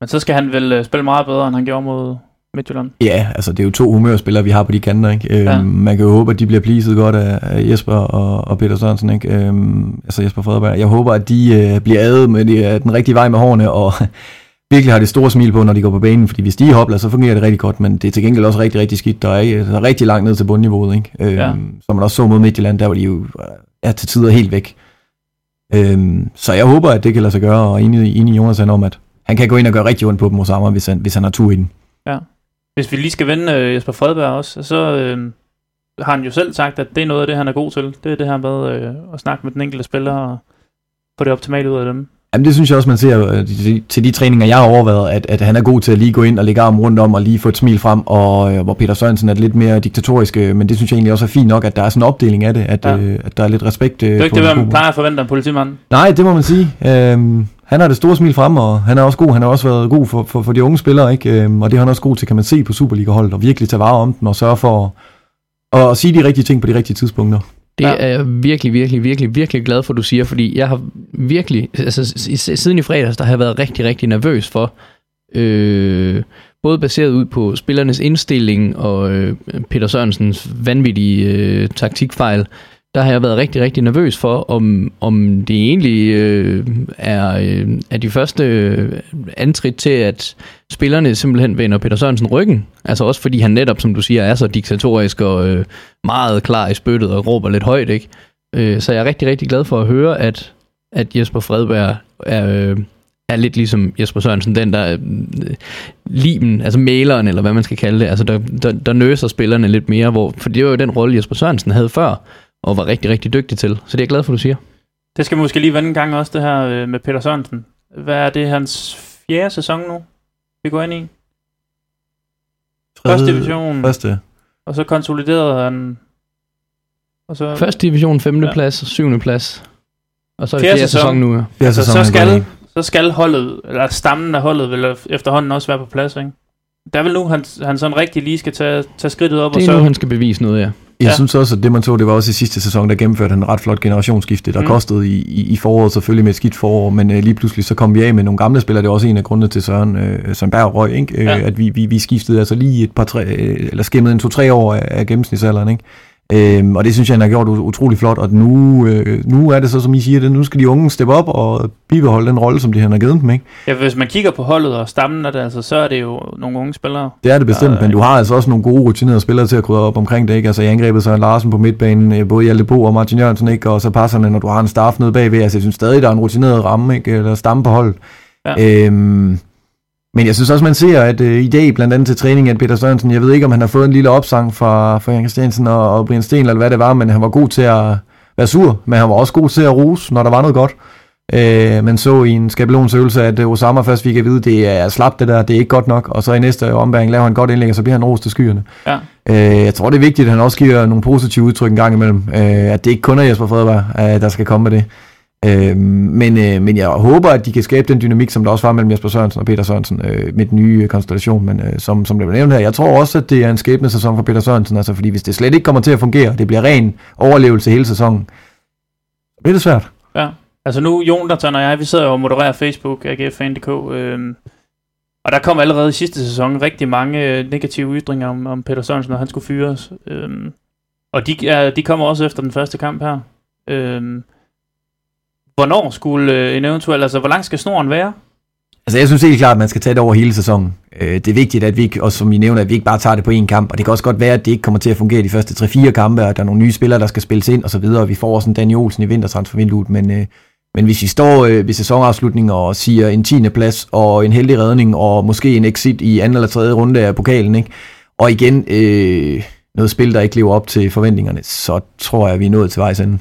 Men så skal han vel øh, spille meget bedre, end han gjorde mod Midtjylland. Ja, altså det er jo to humørspillere, vi har på de kanter, ikke? Øhm, Ja. Man kan jo håbe, at de bliver pleaset godt af, af Jesper og, og Peter Sørensen, ikke? Øhm, altså Jesper Fredberg. Jeg håber, at de øh, bliver adet med de, øh, den rigtige vej med hårene, og virkelig har det store smil på, når de går på banen, fordi hvis de hopler, så fungerer det rigtig godt, men det er til gengæld også rigtig, rigtig skidt. Der er, ikke- der er rigtig langt ned til bundniveauet, ikke? Øhm, Ja. Som man også så mod Midtjylland, der var de jo øh, er til tider helt væk. Øhm, så jeg håber, at det kan lade sig gøre, og enig, enig i Jonas om, at han kan gå ind og gøre rigtig ondt på dem hos Amager, hvis han, hvis han har tur i den. Hvis vi lige skal vende øh, Jesper Fredberg også, så øh, har han jo selv sagt, at det er noget af det, han er god til. Det er det her med øh, at snakke med den enkelte spiller og få det optimale ud af dem. Jamen det synes jeg også, man ser øh, til de træninger, jeg har overvejet, at, at han er god til at lige gå ind og lægge armen rundt om og lige få et smil frem, og øh, hvor Peter Sørensen er lidt mere diktatorisk, øh, men det synes jeg egentlig også er fint nok, at der er sådan en opdeling af det, at, Ja. øh, at der er lidt respekt. Øh, Det er ikke det, man plejer at forvente af en politimand. Nej, det må man sige. Øhm, han har det store smil frem, og han er også god. Han har også været god for, for, for de unge spillere, ikke? Øhm, og det er han også god til, kan man se på Superliga-holdet, og virkelig tage vare om dem og sørge for at, at sige de rigtige ting på de rigtige tidspunkter. Det Ja. er jeg virkelig, virkelig, virkelig, virkelig glad for, du siger, fordi jeg har virkelig, altså siden i fredags, der har jeg været rigtig, rigtig nervøs for, øh, både baseret ud på spillernes indstilling og øh, Peter Sørensens vanvittige øh, taktikfejl, der har jeg været rigtig, rigtig nervøs for, om, om det egentlig øh, er, øh, er de første øh, antrit til, at spillerne simpelthen vender Peter Sørensen ryggen. Altså også fordi han netop, som du siger, er så diktatorisk og øh, meget klar i spyttet og råber lidt højt, ikke? Øh, så jeg er rigtig, rigtig glad for at høre, at, at Jesper Fredberg er, øh, er lidt ligesom Jesper Sørensen, den der øh, limen, altså maleren, eller hvad man skal kalde det, altså der, der, der nøser spillerne lidt mere, hvor, for det var jo den rolle, Jesper Sørensen havde før, og var rigtig, rigtig dygtig til. Så det er jeg glad for, du siger. Det skal vi måske lige vende en gang også, det her øh, med Peter Sørensen. Hvad er det hans fjerde sæson nu, vi går ind i? Første division, Første. og så konsoliderede han... Og så, Første division, 5. Ja. Plads, 7. plads. Og så er det Fjerde fjerde sæson, sæson. nu, ja. Fjerde altså, sæson, så, skal, så skal holdet, eller stammen af holdet, vil efterhånden også være på plads, ikke? Der er vel nu, han, han sådan rigtig lige skal tage, tage skridtet op, Det og er så... nu, han skal bevise noget, ja. Jeg Ja. synes også, at det man så, det var også i sidste sæson, der gennemførte han en ret flot generationsskifte, der Mm. kostede i, i, i foråret selvfølgelig med et skidt forår, men øh, lige pludselig så kom vi af med nogle gamle spillere, det var også en af grundene til Søren, øh, Søren Berg røg, ikke? Øh, Ja. at vi, vi, vi skiftede altså lige et par tre, øh, eller skimmede en to-tre år af, af gennemsnitsalderen, ikke? Øhm, og det synes jeg, han har gjort ut- utrolig flot, og nu, øh, nu er det så, som I siger det, nu skal de unge steppe op og bibeholde den rolle, som de han har givet dem, ikke? Ja, hvis man kigger på holdet og stammen det, altså, så er det jo nogle unge spillere. Det er det bestemt, Ja, men du har altså også nogle gode rutinerede spillere til at krydre op omkring det, ikke? Altså i angrebet Søren Larsen på midtbanen, øh, både Hjalte Bo og Martin Jørgensen, ikke? Og så passerne, når du har en staff nede bagved. Altså jeg synes stadig, der er en rutineret ramme, ikke? Eller stamme på hold. Ja. Øhm, Men jeg synes også, man ser, at øh, i dag, blandt andet til træning, at Peter Sørensen, jeg ved ikke, om han har fået en lille opsang fra, fra Jan Christiansen og, og Brian Sten, eller hvad det var, men han var god til at være sur, men han var også god til at rose, når der var noget godt. Øh, man så i en skabelonsøvelse, at øh, Osama først fik at vide, det er slap det der, det er ikke godt nok, og så i næste ombæring laver han godt indlæg, og så bliver han rost til skyerne. Ja. Øh, jeg tror, det er vigtigt, at han også giver nogle positive udtryk en gang imellem, øh, at det ikke kun er Jesper Fredberg, øh, der skal komme med det. Øh, men, øh, men jeg håber, at de kan skabe den dynamik, som der også var mellem Jesper Sørensen og Peter Sørensen øh, med den nye konstellation. Men øh, som, som det blev nævnt her, jeg tror også, at det er en skæbne sæson for Peter Sørensen. Altså, fordi hvis det slet ikke kommer til at fungere, det bliver ren overlevelse hele sæsonen, så bliver det svært. Ja, altså nu, Jonathan og jeg, vi sidder jo og modererer Facebook, AGF.dk, øh, og der kom allerede i sidste sæson rigtig mange øh, negative ytringer om, om Peter Sørensen, når han skulle fyres. Øh, og de, ja, de kommer også efter den første kamp her. Øh, hvornår skulle øh, en eventuel, altså hvor lang skal snoren være? Altså jeg synes helt klart, at man skal tage det over hele sæsonen. Øh, det er vigtigt, at vi ikke, også som I nævner, at vi ikke bare tager det på én kamp, og det kan også godt være, at det ikke kommer til at fungere de første 3-4 kampe, og der er nogle nye spillere, der skal spilles ind og så videre, og vi får også en Daniel Olsen i vintertransfervinduet, men, øh, men hvis vi står ved sæsonafslutningen og siger en 10. plads og en heldig redning, og måske en exit i anden eller tredje runde af pokalen, ikke? og igen øh, noget spil, der ikke lever op til forventningerne, så tror jeg, at vi er nået til vejs ende.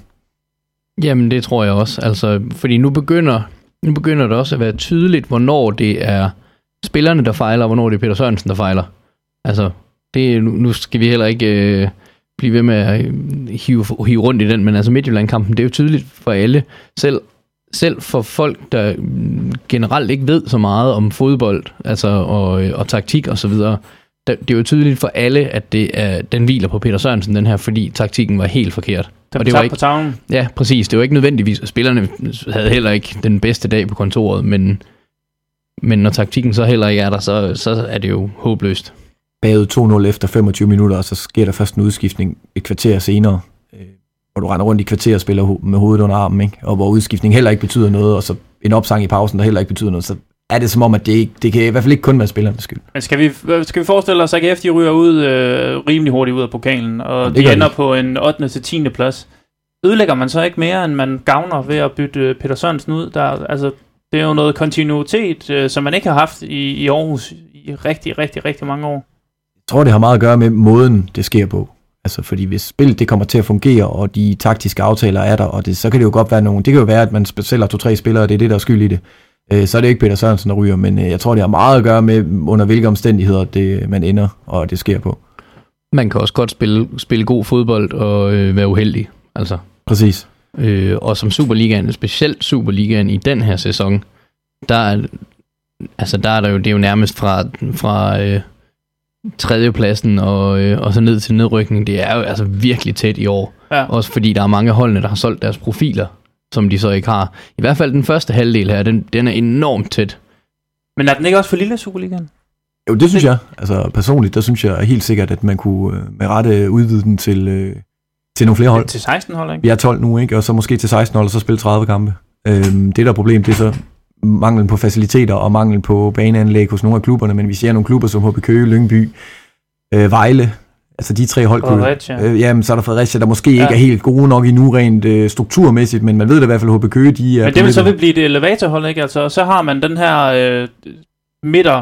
Jamen, det tror jeg også. Altså, fordi nu begynder, nu begynder det også at være tydeligt, hvornår det er spillerne, der fejler, og hvornår det er Peter Sørensen, der fejler. Altså, det, nu, nu skal vi heller ikke øh, blive ved med at øh, hive, hive rundt i den, men altså Midtjylland-kampen, det er jo tydeligt for alle. Selv, selv for folk, der mm, generelt ikke ved så meget om fodbold, altså og, øh, og taktik og så videre, det er jo tydeligt for alle, at det er, den hviler på Peter Sørensen, den her, fordi taktikken var helt forkert. Den og det var ikke, på tavlen. Ja, præcis. Det var ikke nødvendigvis, at spillerne havde heller ikke den bedste dag på kontoret, men, men når taktikken så heller ikke er der, så, så er det jo håbløst. Bagud 2-0 efter 25 minutter, og så sker der først en udskiftning et kvarter senere, øh, hvor du render rundt i kvarter og spiller ho- med hovedet under armen, ikke? og hvor udskiftning heller ikke betyder noget, og så en opsang i pausen, der heller ikke betyder noget, så er det som om, at det, ikke, det kan i hvert fald ikke kun være spillernes skyld. Men skal vi, skal vi forestille os, at AGF de ryger ud øh, rimelig hurtigt ud af pokalen, og det de ender de. på en 8. til 10. plads. Ødelægger man så ikke mere, end man gavner ved at bytte øh, Peter Sørensen ud? Der, altså, det er jo noget kontinuitet, øh, som man ikke har haft i, i Aarhus i rigtig, rigtig, rigtig mange år. Jeg tror, det har meget at gøre med måden, det sker på. Altså, fordi hvis spillet det kommer til at fungere, og de taktiske aftaler er der, og det, så kan det jo godt være nogle... Det kan jo være, at man sælger to-tre spillere, og det er det, der er skyld i det. Øh, så er det ikke Peter Sørensen, der ryger, men øh, jeg tror, det har meget at gøre med, under hvilke omstændigheder det, man ender, og det sker på. Man kan også godt spille, spille god fodbold og øh, være uheldig. Altså, Præcis. Øh, og som Superligaen, specielt Superligaen i den her sæson, der er, altså der er der jo, det er jo nærmest fra, fra øh, tredjepladsen og, øh, og så ned til nedrykning. Det er jo altså virkelig tæt i år. Ja. Også fordi der er mange holdene, der har solgt deres profiler, som de så ikke har. I hvert fald den første halvdel her, den, den er enormt tæt. Men er den ikke også for lille, Superligaen? Jo, det synes jeg. Altså personligt, der synes jeg helt sikkert, at man kunne øh, med rette udvide den til, øh, til nogle flere hold. Til 16 hold, ikke? Vi er 12 nu, ikke? Og så måske til 16 hold, og så spille 30 kampe. Øhm, det der er problem, det er så manglen på faciliteter og manglen på baneanlæg hos nogle af klubberne, men vi ser nogle klubber som HB Køge, Lyngby, øh, Vejle, altså de tre hold. kunne- Fredericia. Øh, jamen, så er der Fredericia, der måske Ja. ikke er helt gode nok endnu rent øh, strukturmæssigt, men man ved da i hvert fald, at HB Køge, de er... Men det vil så vil blive et elevatorhold, ikke? Altså, så har man den her øh, midter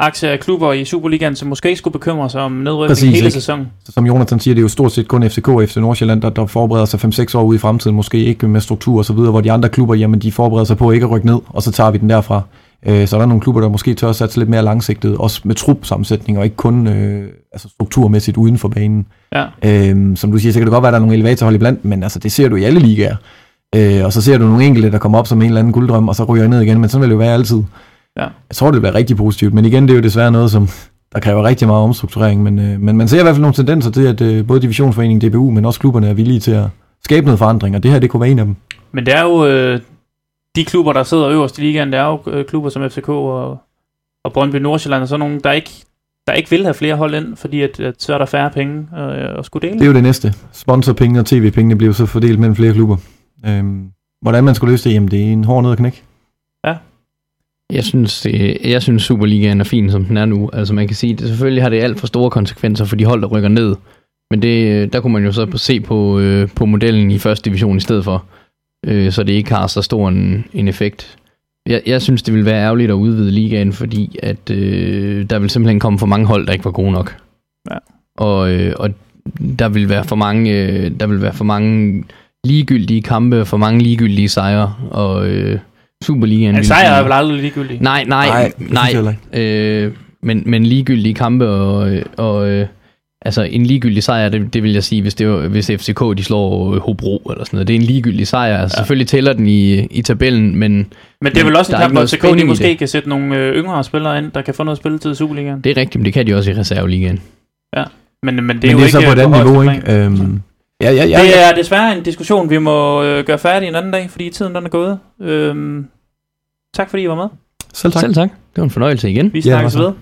aktie af klubber i Superligaen, som måske ikke skulle bekymre sig om nedrykning Præcis, hele ikke? sæsonen. Som Jonathan siger, det er jo stort set kun FCK og FC Nordsjælland, der, der forbereder sig 5-6 år ude i fremtiden, måske ikke med struktur og så videre, hvor de andre klubber, jamen de forbereder sig på ikke at rykke ned, og så tager vi den derfra. Øh, så er der nogle klubber, der måske tør at satse lidt mere langsigtet, også med trup-sammensætning, og ikke kun øh, altså strukturmæssigt uden for banen. Ja. Øh, som du siger, så kan det godt være, at der er nogle elevatorhold iblandt, men altså, det ser du i alle ligaer. Øh, og så ser du nogle enkelte, der kommer op som en eller anden gulddrøm, og så ryger ned igen, men sådan vil det jo være altid. Ja. Jeg tror, det bliver rigtig positivt, men igen, det er jo desværre noget, som der kræver rigtig meget omstrukturering, men, øh, men man ser i hvert fald nogle tendenser til, at øh, både divisionsforeningen, DBU, men også klubberne er villige til at skabe noget forandring, og det her, det kunne være en af dem. Men det er jo øh, de klubber, der sidder øverst i ligaen, det er jo øh, klubber som FCK og, og Brøndby Nordsjælland og sådan nogle, der ikke, der ikke vil have flere hold ind, fordi at, at så er der færre penge øh, at skulle dele. Det er jo det næste. Sponsorpenge og tv-pengene bliver så fordelt mellem flere klubber. Øhm, hvordan man skulle løse det, jamen det er en hård nød at knække. Jeg synes, det, jeg synes Superligaen er fin, som den er nu. Altså man kan sige, at selvfølgelig har det alt for store konsekvenser for de hold, der rykker ned. Men det, der kunne man jo så se på, øh, på modellen i første division i stedet for. Øh, så det ikke har så stor en, en effekt. jeg, jeg synes, det vil være ærgerligt at udvide ligaen, fordi at øh, der vil simpelthen komme for mange hold, der ikke var gode nok. Ja. Og, øh, og der vil være for mange, øh, der vil være for mange ligegyldige kampe, for mange ligegyldige sejre, og øh, Superligaen... En sejr er vel aldrig ligegyldig. Nej, nej, Nej, nej, øh, men, men ligegyldige kampe og, øh, og øh, altså en ligegyldig sejr, det, det vil jeg sige, hvis, det var, hvis FCK de slår øh, Hobro eller sådan noget. Det er en ligegyldig sejr. Altså, Ja. Selvfølgelig tæller den i, i tabellen, men Men det er vel også en kamp, ikke hvor FCK de måske kan sætte nogle øh, yngre spillere ind, der kan få noget spilletid i Superligaen. det er rigtigt, men det kan de også i reserveligaen. Men, men det Det er men jo det er ikke så på et andet niveau, ikke? Øhm, ja, ja, ja, Det ja. er desværre en diskussion, vi må øh, gøre færdig en anden dag, fordi tiden den er gået. Øhm, tak fordi I var med. Selv tak. Selv tak. Det var en fornøjelse igen. Vi Ja, snakkes også. ved.